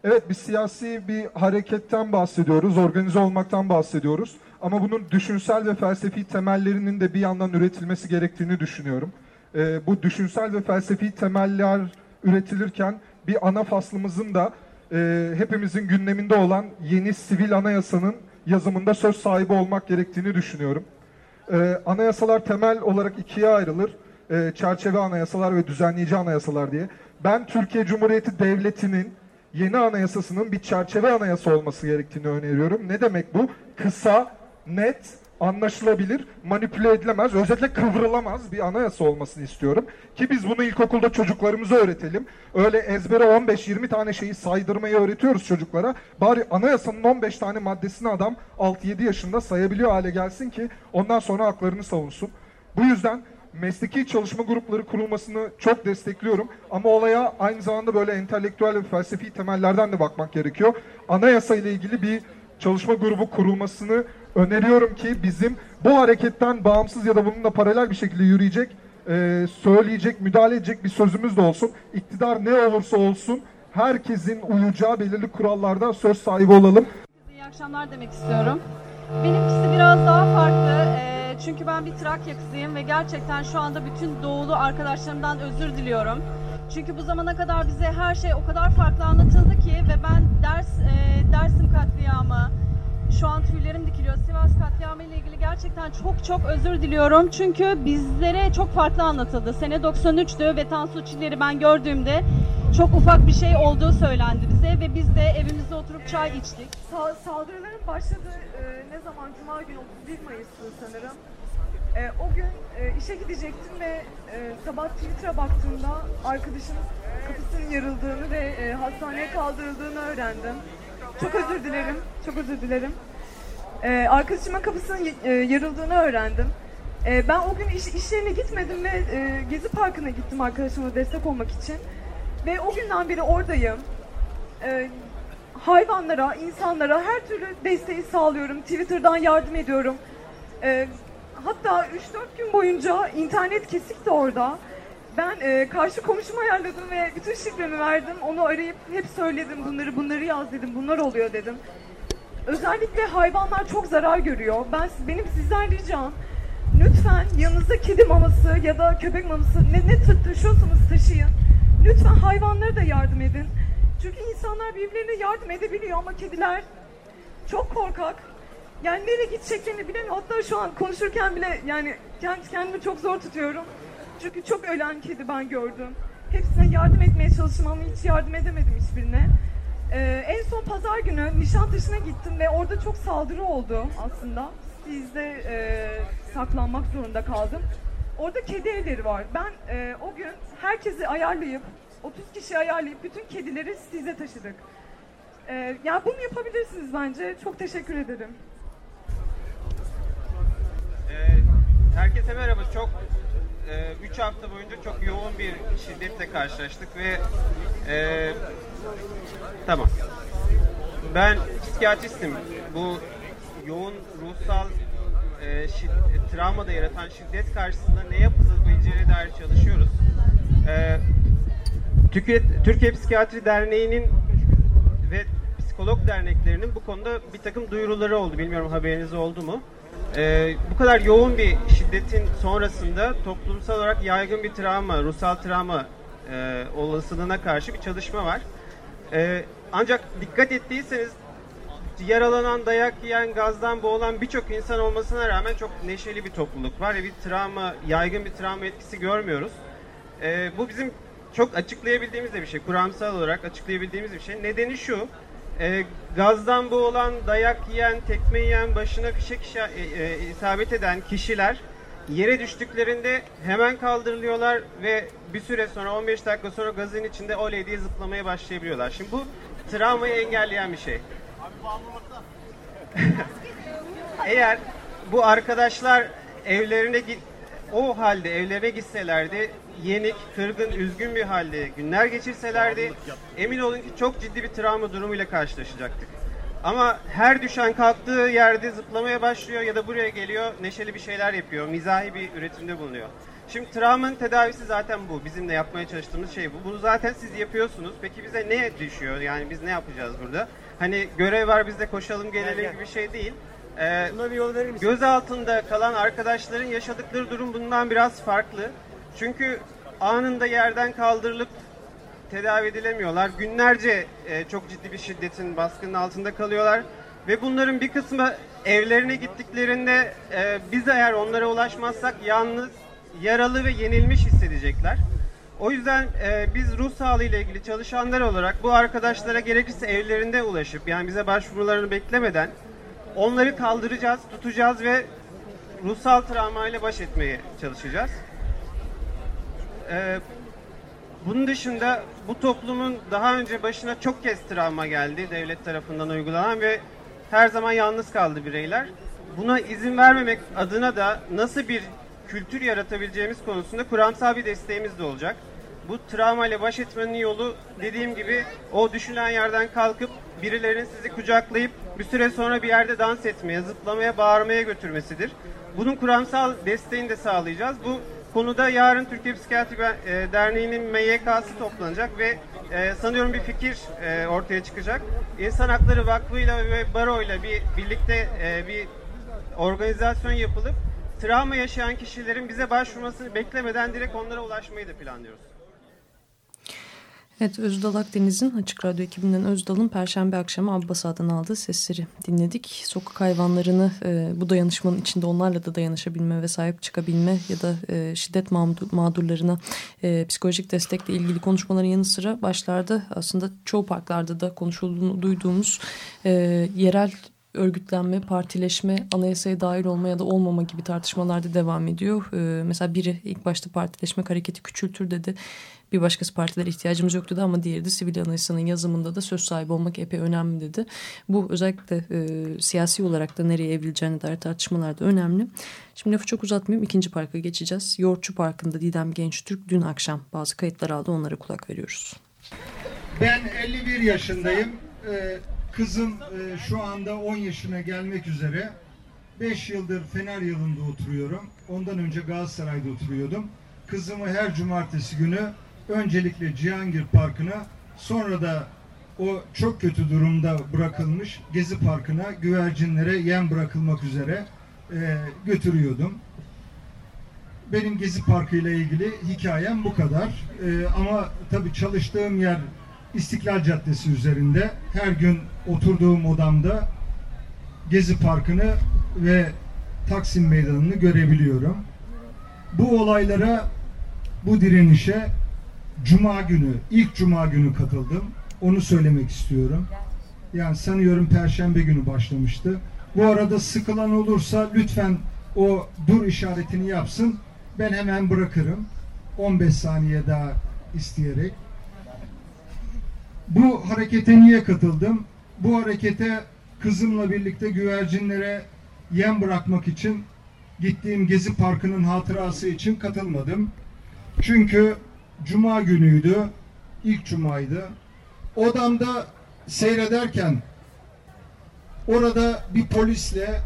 Evet biz siyasi bir hareketten bahsediyoruz, organize olmaktan bahsediyoruz. Ama bunun düşünsel ve felsefi temellerinin de bir yandan üretilmesi gerektiğini düşünüyorum. Ee, bu düşünsel ve felsefi temeller üretilirken bir ana faslımızın da e, hepimizin gündeminde olan yeni sivil anayasanın yazımında söz sahibi olmak gerektiğini düşünüyorum. Ee, anayasalar temel olarak ikiye ayrılır. Ee, çerçeve anayasalar ve düzenleyici anayasalar diye. Ben Türkiye Cumhuriyeti Devleti'nin yeni anayasasının bir çerçeve anayasa olması gerektiğini öneriyorum. Ne demek bu? Kısa, net, anlaşılabilir, manipüle edilemez, özellikle kıvrılamaz bir anayasa olmasını istiyorum. Ki biz bunu ilkokulda çocuklarımıza öğretelim. Öyle ezbere 15-20 tane şeyi saydırmayı öğretiyoruz çocuklara. Bari anayasanın 15 tane maddesini adam 6-7 yaşında sayabiliyor hale gelsin ki ondan sonra haklarını savunsun. Bu yüzden mesleki çalışma grupları kurulmasını çok destekliyorum. Ama olaya aynı zamanda böyle entelektüel ve felsefi temellerden de bakmak gerekiyor. Anayasa ile ilgili bir çalışma grubu kurulmasını öneriyorum ki bizim bu hareketten bağımsız ya da bununla paralel bir şekilde yürüyecek, e, söyleyecek, müdahale edecek bir sözümüz de olsun. İktidar ne olursa olsun herkesin uyacağı belirli kurallarda söz sahibi olalım. İyi akşamlar demek istiyorum. Benimkisi biraz daha farklı. Ee, çünkü ben bir Trakya kızıyım ve gerçekten şu anda bütün doğulu arkadaşlarımdan özür diliyorum. Çünkü bu zamana kadar bize her şey o kadar farklı anlatıldı ki ve ben ders e, Dersim katliamı, şu an tüylerim dikiliyor. Sivas katliamı ile ilgili gerçekten çok çok özür diliyorum. Çünkü bizlere çok farklı anlatıldı. Sene 93'tü ve Tansu Çiller'i ben gördüğümde çok ufak bir şey olduğu söylendi bize ve biz de evimizde oturup çay içtik. Sa- saldırıların başladığı e, ne zaman? Cuma günü 31 Mayıs'tı sanırım. E, o gün e, işe gidecektim ve e, sabah Twitter'a baktığımda arkadaşımın kapısının yarıldığını ve e, hastaneye kaldırıldığını öğrendim. Çok özür dilerim, çok özür dilerim. E, arkadaşımın kapısının e, yarıldığını öğrendim. E, ben o gün iş, iş yerine gitmedim ve e, Gezi Parkı'na gittim arkadaşıma destek olmak için. Ve o günden beri oradayım. E, hayvanlara, insanlara her türlü desteği sağlıyorum. Twitter'dan yardım ediyorum. E, hatta 3-4 gün boyunca internet kesikti orada. Ben e, karşı komşumu ayarladım ve bütün şifremi verdim. Onu arayıp hep söyledim. Bunları bunları yaz dedim. Bunlar oluyor dedim. Özellikle hayvanlar çok zarar görüyor. Ben benim sizden ricam lütfen yanınızda kedi maması ya da köpek maması ne, ne ta- taşıyorsanız taşıyın. Lütfen hayvanlara da yardım edin. Çünkü insanlar birbirlerine yardım edebiliyor ama kediler çok korkak. Yani nereye gideceklerini bilemiyor. Hatta şu an konuşurken bile yani kend- kendimi çok zor tutuyorum. Çünkü çok ölen kedi ben gördüm. Hepsine yardım etmeye çalıştım ama hiç yardım edemedim hiçbirine. Ee, en son pazar günü Nişantaşı'na gittim ve orada çok saldırı oldu aslında. Sizde e, saklanmak zorunda kaldım. Orada kedi evleri var. Ben e, o gün herkesi ayarlayıp, 30 kişi ayarlayıp bütün kedileri size taşıdık. E, yani bunu yapabilirsiniz bence. Çok teşekkür ederim. Ee, herkese merhaba. Çok 3 hafta boyunca çok yoğun bir şiddetle karşılaştık ve e, tamam. Ben psikiyatristim. Bu yoğun ruhsal e, şid- travmada yaratan şiddet karşısında ne yapılabileceğine dair çalışıyoruz. E, Türkiye, Türkiye Psikiyatri Derneği'nin ve psikolog derneklerinin bu konuda bir takım duyuruları oldu. Bilmiyorum haberiniz oldu mu? Ee, bu kadar yoğun bir şiddetin sonrasında toplumsal olarak yaygın bir travma, ruhsal travma e, olasılığına karşı bir çalışma var. Ee, ancak dikkat ettiyseniz yaralanan, dayak yiyen, gazdan boğulan birçok insan olmasına rağmen çok neşeli bir topluluk var bir travma, yaygın bir travma etkisi görmüyoruz. Ee, bu bizim çok açıklayabildiğimiz de bir şey, kuramsal olarak açıklayabildiğimiz bir şey. Nedeni şu, e, gazdan boğulan, dayak yiyen, tekme yiyen, başına işa- e, e, isabet eden kişiler yere düştüklerinde hemen kaldırılıyorlar ve bir süre sonra 15 dakika sonra gazın içinde oley diye zıplamaya başlayabiliyorlar. Şimdi bu travmayı engelleyen bir şey. Eğer bu arkadaşlar evlerine o halde evlerine gitselerdi yenik, kırgın, üzgün bir halde günler geçirselerdi emin olun ki çok ciddi bir travma durumuyla karşılaşacaktık. Ama her düşen kalktığı yerde zıplamaya başlıyor ya da buraya geliyor neşeli bir şeyler yapıyor, mizahi bir üretimde bulunuyor. Şimdi travmanın tedavisi zaten bu. Bizim de yapmaya çalıştığımız şey bu. Bunu zaten siz yapıyorsunuz. Peki bize ne düşüyor? Yani biz ne yapacağız burada? Hani görev var bizde koşalım gelelim gibi bir şey değil. Ee, göz altında kalan arkadaşların yaşadıkları durum bundan biraz farklı. Çünkü anında yerden kaldırılıp tedavi edilemiyorlar. Günlerce e, çok ciddi bir şiddetin baskının altında kalıyorlar. Ve bunların bir kısmı evlerine gittiklerinde e, biz eğer onlara ulaşmazsak yalnız, yaralı ve yenilmiş hissedecekler. O yüzden e, biz ruh sağlığı ile ilgili çalışanlar olarak bu arkadaşlara gerekirse evlerinde ulaşıp yani bize başvurularını beklemeden onları kaldıracağız, tutacağız ve ruhsal travmayla baş etmeye çalışacağız. Ee, bunun dışında bu toplumun daha önce başına çok kez travma geldi devlet tarafından uygulanan ve her zaman yalnız kaldı bireyler. Buna izin vermemek adına da nasıl bir kültür yaratabileceğimiz konusunda kuramsal bir desteğimiz de olacak. Bu travma ile baş etmenin yolu dediğim gibi o düşünen yerden kalkıp birilerinin sizi kucaklayıp bir süre sonra bir yerde dans etmeye, zıplamaya, bağırmaya götürmesidir. Bunun kuramsal desteğini de sağlayacağız. Bu konuda yarın Türkiye Psikiyatri e, Derneği'nin MYK'sı toplanacak ve e, sanıyorum bir fikir e, ortaya çıkacak. İnsan Hakları Vakfı'yla ve Baro'yla bir birlikte bir organizasyon yapılıp travma yaşayan kişilerin bize başvurmasını beklemeden direkt onlara ulaşmayı da planlıyoruz. Evet Özdal Akdeniz'in Açık Radyo ekibinden Özdal'ın Perşembe akşamı Abbasa'dan aldığı sesleri dinledik. Sokak hayvanlarını e, bu dayanışmanın içinde onlarla da dayanışabilme ve sahip çıkabilme ya da e, şiddet mağdurlarına e, psikolojik destekle ilgili konuşmaların yanı sıra başlarda aslında çoğu parklarda da konuşulduğunu duyduğumuz e, yerel örgütlenme, partileşme, anayasaya dahil olma ya da olmama gibi tartışmalar da devam ediyor. Ee, mesela biri ilk başta partileşmek hareketi küçültür dedi. Bir başkası partilere ihtiyacımız yok dedi ama diğeri de sivil anayasanın yazımında da söz sahibi olmak epey önemli dedi. Bu özellikle e, siyasi olarak da nereye evrileceğine dair tartışmalar da önemli. Şimdi lafı çok uzatmayayım. ikinci parka geçeceğiz. Yoğurtçu Parkı'nda Didem Genç Türk dün akşam bazı kayıtlar aldı. Onlara kulak veriyoruz. Ben 51 yaşındayım. Ee, kızım e, şu anda 10 yaşına gelmek üzere. 5 yıldır Fener yılında oturuyorum. Ondan önce Galatasaray'da oturuyordum. Kızımı her cumartesi günü öncelikle Cihangir Parkı'na sonra da o çok kötü durumda bırakılmış Gezi Parkı'na güvercinlere yem bırakılmak üzere e, götürüyordum. Benim Gezi Parkı ile ilgili hikayem bu kadar. E, ama tabii çalıştığım yer İstiklal Caddesi üzerinde. Her gün oturduğum odamda Gezi Parkı'nı ve Taksim Meydanı'nı görebiliyorum. Bu olaylara, bu direnişe Cuma günü, ilk Cuma günü katıldım. Onu söylemek istiyorum. Yani sanıyorum Perşembe günü başlamıştı. Bu arada sıkılan olursa lütfen o dur işaretini yapsın. Ben hemen bırakırım. 15 saniye daha isteyerek. Bu harekete niye katıldım? Bu harekete kızımla birlikte güvercinlere yem bırakmak için gittiğim Gezi Parkı'nın hatırası için katılmadım. Çünkü Cuma günüydü. ilk Cuma'ydı. Odamda seyrederken orada bir polisle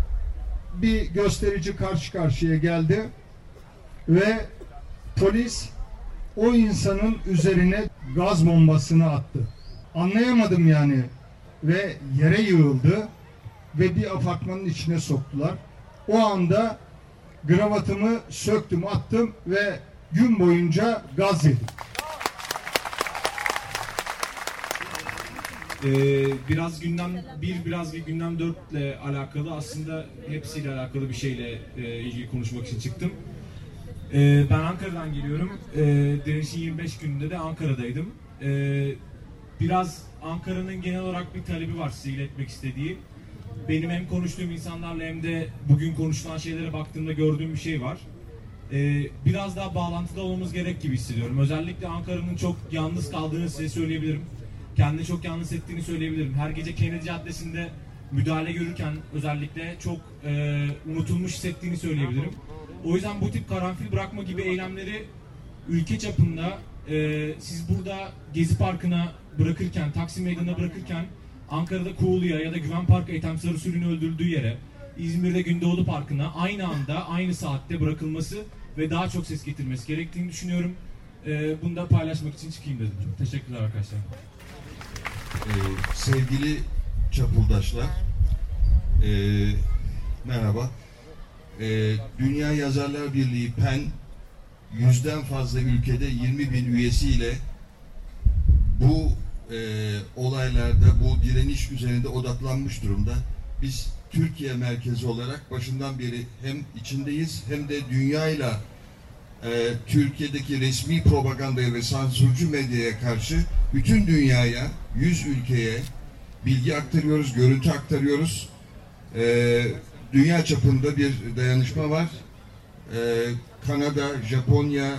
bir gösterici karşı karşıya geldi ve polis o insanın üzerine gaz bombasını attı. Anlayamadım yani ve yere yığıldı ve bir apartmanın içine soktular. O anda gravatımı söktüm attım ve gün boyunca gaz yedim. Ee, biraz gündem bir biraz bir gündem dörtle alakalı aslında hepsiyle alakalı bir şeyle e, ilgili konuşmak için çıktım. Ee, ben Ankara'dan geliyorum. Ee, direnişin 25 gününde de Ankara'daydım. Ee, biraz Ankara'nın genel olarak bir talebi var size iletmek istediği. Benim hem konuştuğum insanlarla hem de bugün konuşulan şeylere baktığımda gördüğüm bir şey var e, biraz daha bağlantıda olmamız gerek gibi hissediyorum. Özellikle Ankara'nın çok yalnız kaldığını size söyleyebilirim. Kendini çok yalnız ettiğini söyleyebilirim. Her gece Kennedy Caddesi'nde müdahale görürken özellikle çok e, unutulmuş hissettiğini söyleyebilirim. O yüzden bu tip karanfil bırakma gibi eylemleri ülke çapında e, siz burada Gezi Parkı'na bırakırken, Taksim Meydanı'na bırakırken Ankara'da Kuğulu'ya ya da Güven Park'a Ethem Sarısül'ün öldürüldüğü yere İzmir'de Gündoğdu Parkı'na aynı anda, aynı saatte bırakılması ve daha çok ses getirmesi gerektiğini düşünüyorum. Ee, bunu da paylaşmak için çıkayım dedim. Teşekkürler arkadaşlar. Ee, sevgili çapuldaşlar, e, merhaba. E, Dünya Yazarlar Birliği PEN yüzden fazla ülkede 20 bin üyesiyle bu e, olaylarda, bu direniş üzerinde odaklanmış durumda. Biz Türkiye merkezi olarak başından beri hem içindeyiz hem de dünyayla e, Türkiye'deki resmi propagandaya ve sansürcü medyaya karşı bütün dünyaya, yüz ülkeye bilgi aktarıyoruz, görüntü aktarıyoruz. E, dünya çapında bir dayanışma var. E, Kanada, Japonya,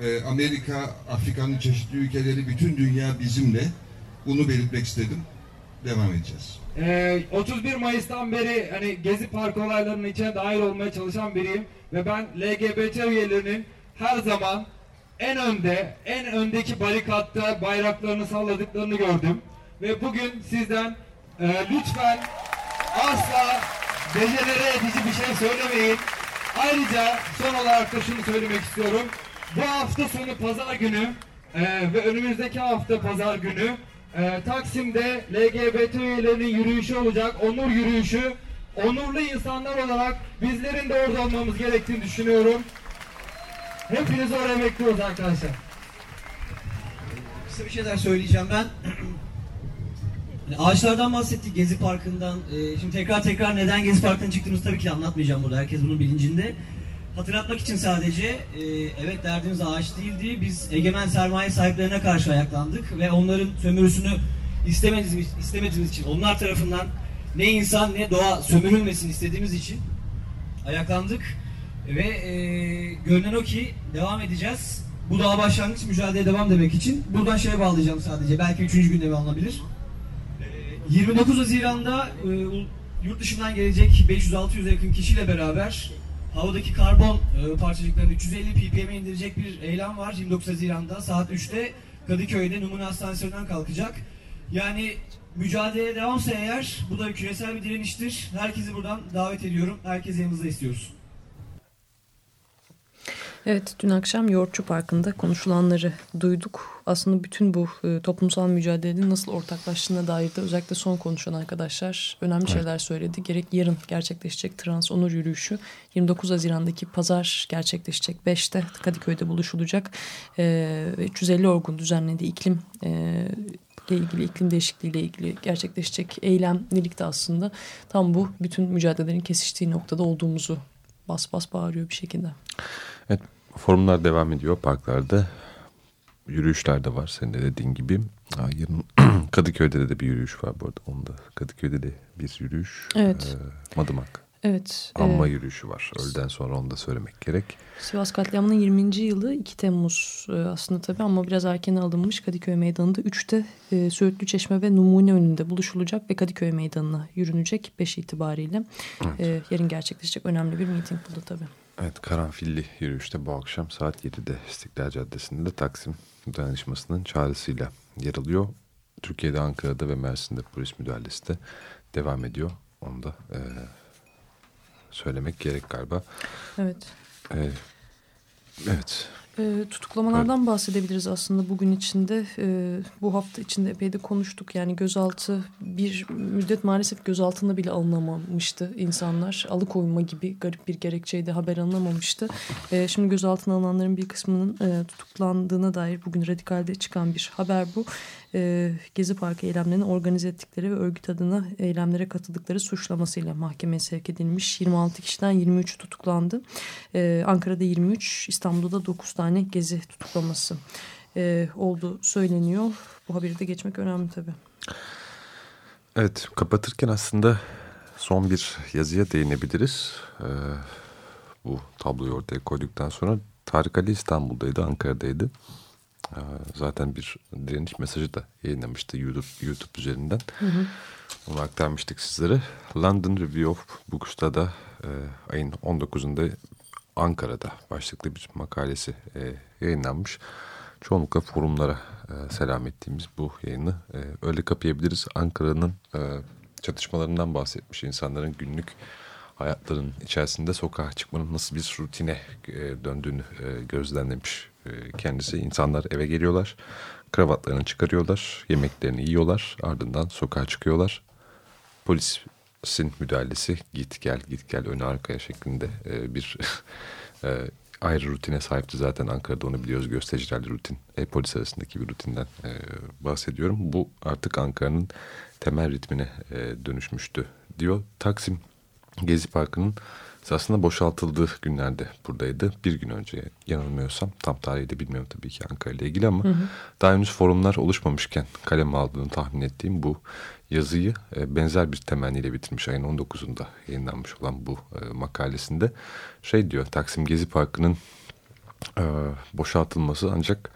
e, Amerika, Afrika'nın çeşitli ülkeleri, bütün dünya bizimle. Bunu belirtmek istedim. Devam edeceğiz. Ee, 31 Mayıs'tan beri hani Gezi Parkı olaylarının içine dahil olmaya çalışan biriyim ve ben LGBT üyelerinin her zaman en önde, en öndeki barikatta bayraklarını salladıklarını gördüm. Ve bugün sizden e, lütfen asla dejenere edici bir şey söylemeyin. Ayrıca son olarak da şunu söylemek istiyorum. Bu hafta sonu pazar günü e, ve önümüzdeki hafta pazar günü e, Taksim'de LGBT üyelerinin yürüyüşü olacak. Onur yürüyüşü. Onurlu insanlar olarak bizlerin de orada olmamız gerektiğini düşünüyorum. Hepiniz oraya bekliyoruz arkadaşlar. Kısa bir şeyler söyleyeceğim ben. Yani ağaçlardan bahsettik Gezi Parkı'ndan. Ee, şimdi tekrar tekrar neden Gezi Parkı'ndan çıktığımızı tabii ki anlatmayacağım burada. Herkes bunun bilincinde. Hatırlatmak için sadece e, evet derdimiz ağaç değildi. Biz egemen sermaye sahiplerine karşı ayaklandık ve onların sömürüsünü istemediğimiz, istemediğimiz için onlar tarafından ne insan ne doğa sömürülmesin istediğimiz için ayaklandık. Ve e, görünen o ki devam edeceğiz. Bu daha başlangıç mücadele devam demek için. Buradan şeye bağlayacağım sadece. Belki üçüncü gündeme alınabilir. 29 Haziran'da e, yurt dışından gelecek 500-600 yakın kişiyle beraber havadaki karbon e, parçacıklarını 350 ppm'e indirecek bir eylem var 29 Haziran'da saat 3'te Kadıköy'de Numune Hastanesi'nden kalkacak. Yani mücadeleye devamsa eğer bu da küresel bir direniştir. Herkesi buradan davet ediyorum. Herkesi yanımızda istiyoruz. Evet, dün akşam Yoğurtçu Parkı'nda konuşulanları duyduk. Aslında bütün bu e, toplumsal mücadelenin nasıl ortaklaştığına dair de özellikle son konuşan arkadaşlar önemli evet. şeyler söyledi. Gerek yarın gerçekleşecek Trans Onur Yürüyüşü, 29 Haziran'daki pazar gerçekleşecek 5'te Kadıköy'de buluşulacak. E, 350 Orgun düzenlediği iklim e, ile ilgili iklim değişikliği ile ilgili gerçekleşecek eylemlilik de aslında tam bu bütün mücadelelerin kesiştiği noktada olduğumuzu bas bas bağırıyor bir şekilde. Evet forumlar devam ediyor parklarda. Yürüyüşler de var senin de dediğin gibi. Aa, yarın Kadıköy'de de bir yürüyüş var bu arada. Onda Kadıköy'de de bir yürüyüş. Evet. Ee, Madımak. Evet. Anma e, yürüyüşü var. Öğleden sonra onu da söylemek gerek. Sivas katliamının 20. yılı 2 Temmuz e, aslında tabii ama biraz erken alınmış Kadıköy Meydanı'nda 3'te e, Söğütlü Çeşme ve Numune önünde buluşulacak ve Kadıköy Meydanı'na yürünecek 5 itibariyle. Evet. E, yarın gerçekleşecek önemli bir miting buldu tabii. Evet karanfilli yürüyüşte bu akşam saat 7'de İstiklal Caddesi'nde Taksim dayanışmasının çağrısıyla yer alıyor. Türkiye'de Ankara'da ve Mersin'de polis müdahalesi de devam ediyor. Onu da e, söylemek gerek galiba. Evet. E, evet. E, tutuklamalardan evet. bahsedebiliriz aslında bugün içinde. E, bu hafta içinde epey de konuştuk. Yani gözaltı bir müddet maalesef gözaltında bile alınamamıştı insanlar. Alıkoyma gibi garip bir gerekçeydi haber alınamamıştı. E, şimdi gözaltına alınanların bir kısmının e, tutuklandığına dair bugün Radikal'de çıkan bir haber bu e, Gezi Parkı eylemlerini organize ettikleri ve örgüt adına eylemlere katıldıkları suçlamasıyla mahkemeye sevk edilmiş. 26 kişiden 23 tutuklandı. E, Ankara'da 23, İstanbul'da 9 tane Gezi tutuklaması e, olduğu söyleniyor. Bu haberi de geçmek önemli tabii. Evet, kapatırken aslında son bir yazıya değinebiliriz. Ee, bu tabloyu ortaya koyduktan sonra Tarık Ali İstanbul'daydı, Ankara'daydı. Ee, zaten bir direniş mesajı da yayınlamıştı YouTube, YouTube üzerinden. Hı hı. Onu aktarmıştık sizlere. London Review of Books'ta da e, ayın 19'unda Ankara'da başlıklı bir makalesi e, yayınlanmış. Çoğunlukla forumlara e, selam ettiğimiz bu yayını e, öyle kapayabiliriz. Ankara'nın e, çatışmalarından bahsetmiş insanların günlük hayatların içerisinde sokağa çıkmanın nasıl bir rutine e, döndüğünü e, gözlemlemiş kendisi. İnsanlar eve geliyorlar, kravatlarını çıkarıyorlar, yemeklerini yiyorlar, ardından sokağa çıkıyorlar. Polisin müdahalesi git gel git gel öne arkaya şeklinde e, bir e, ayrı rutine sahipti zaten Ankara'da onu biliyoruz göstericilerle rutin e, polis arasındaki bir rutinden e, bahsediyorum. Bu artık Ankara'nın temel ritmine e, dönüşmüştü diyor. Taksim Gezi Parkı'nın aslında boşaltıldığı günlerde buradaydı. Bir gün önce yanılmıyorsam tam tarihi de bilmiyorum tabii ki Ankara ile ilgili ama hı hı. daha henüz forumlar oluşmamışken kalem aldığını tahmin ettiğim bu yazıyı e, benzer bir temenniyle bitirmiş ayın 19'unda yayınlanmış olan bu e, makalesinde şey diyor Taksim Gezi Parkı'nın e, boşaltılması ancak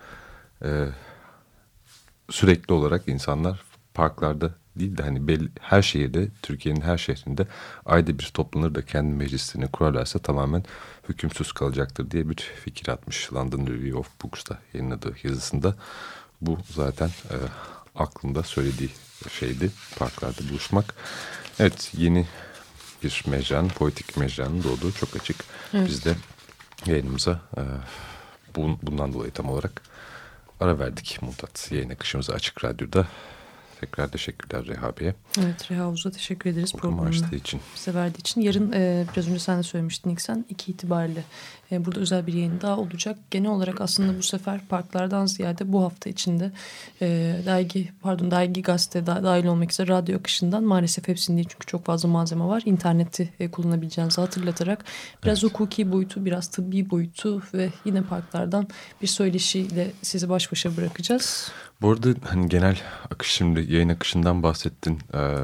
sürekli olarak insanlar parklarda değil de hani belli, her şehirde Türkiye'nin her şehrinde ayda bir toplanır da kendi meclislerini kurarlarsa tamamen hükümsüz kalacaktır diye bir fikir atmış London Review of Books'ta yayınladığı yazısında. Bu zaten e, aklında söylediği şeydi parklarda buluşmak. Evet yeni bir mecranın, poetik mecranın doğduğu çok açık. Evet. Biz de yayınımıza e, bundan dolayı tam olarak ara verdik Mutat. Yayın akışımızı Açık Radyo'da Tekrar teşekkürler Reha Bey'e. Evet Reha Uz'a teşekkür ederiz programını için. bize verdiği için. Yarın e, biraz önce sen de söylemiştin ilk sen iki itibariyle e, burada özel bir yayın daha olacak. Genel olarak aslında bu sefer parklardan ziyade bu hafta içinde e, dergi pardon dergi gazete da, dahil olmak üzere radyo akışından maalesef hepsini değil çünkü çok fazla malzeme var. İnterneti e, kullanabileceğinizi hatırlatarak biraz evet. hukuki boyutu biraz tıbbi boyutu ve yine parklardan bir söyleşiyle sizi baş başa bırakacağız. Bu arada hani genel akış şimdi yayın akışından bahsettin. Ee,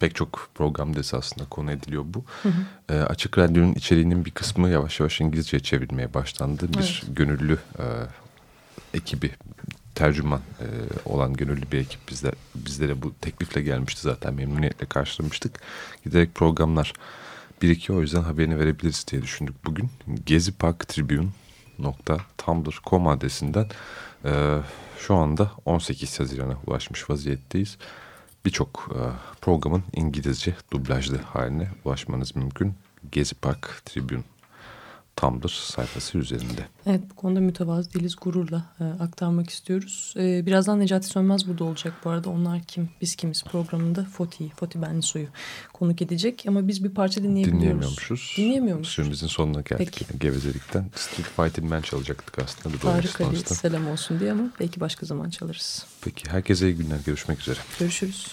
pek çok programda esasında konu ediliyor bu. Hı hı. Ee, Açık Radyo'nun içeriğinin bir kısmı yavaş yavaş İngilizce çevrilmeye başlandı. Bir evet. gönüllü e, ekibi tercüman e, olan gönüllü bir ekip bizler, bizlere bu teklifle gelmişti zaten memnuniyetle karşılamıştık. Giderek programlar birikiyor o yüzden haberini verebiliriz diye düşündük bugün. Gezi Park adresinden e, şu anda 18 Haziran'a ulaşmış vaziyetteyiz. Birçok e, programın İngilizce dublajlı haline ulaşmanız mümkün. Gezi Park Tribune Tamdır sayfası üzerinde. Evet bu konuda mütevazı değiliz gururla e, aktarmak istiyoruz. E, birazdan Necati Sönmez burada olacak bu arada. Onlar kim biz kimiz programında Foti, Foti Benlisoy'u konuk edecek. Ama biz bir parça dinleyebiliyoruz. Dinleyemiyormuşuz. Dinleyemiyormuşuz. Süremizin sonuna geldik peki. gevezelikten. Street Fighting Man çalacaktık aslında. Tarık Ali selam olsun diye ama belki başka zaman çalarız. Peki herkese iyi günler görüşmek üzere. Görüşürüz.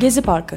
Gezi Parkı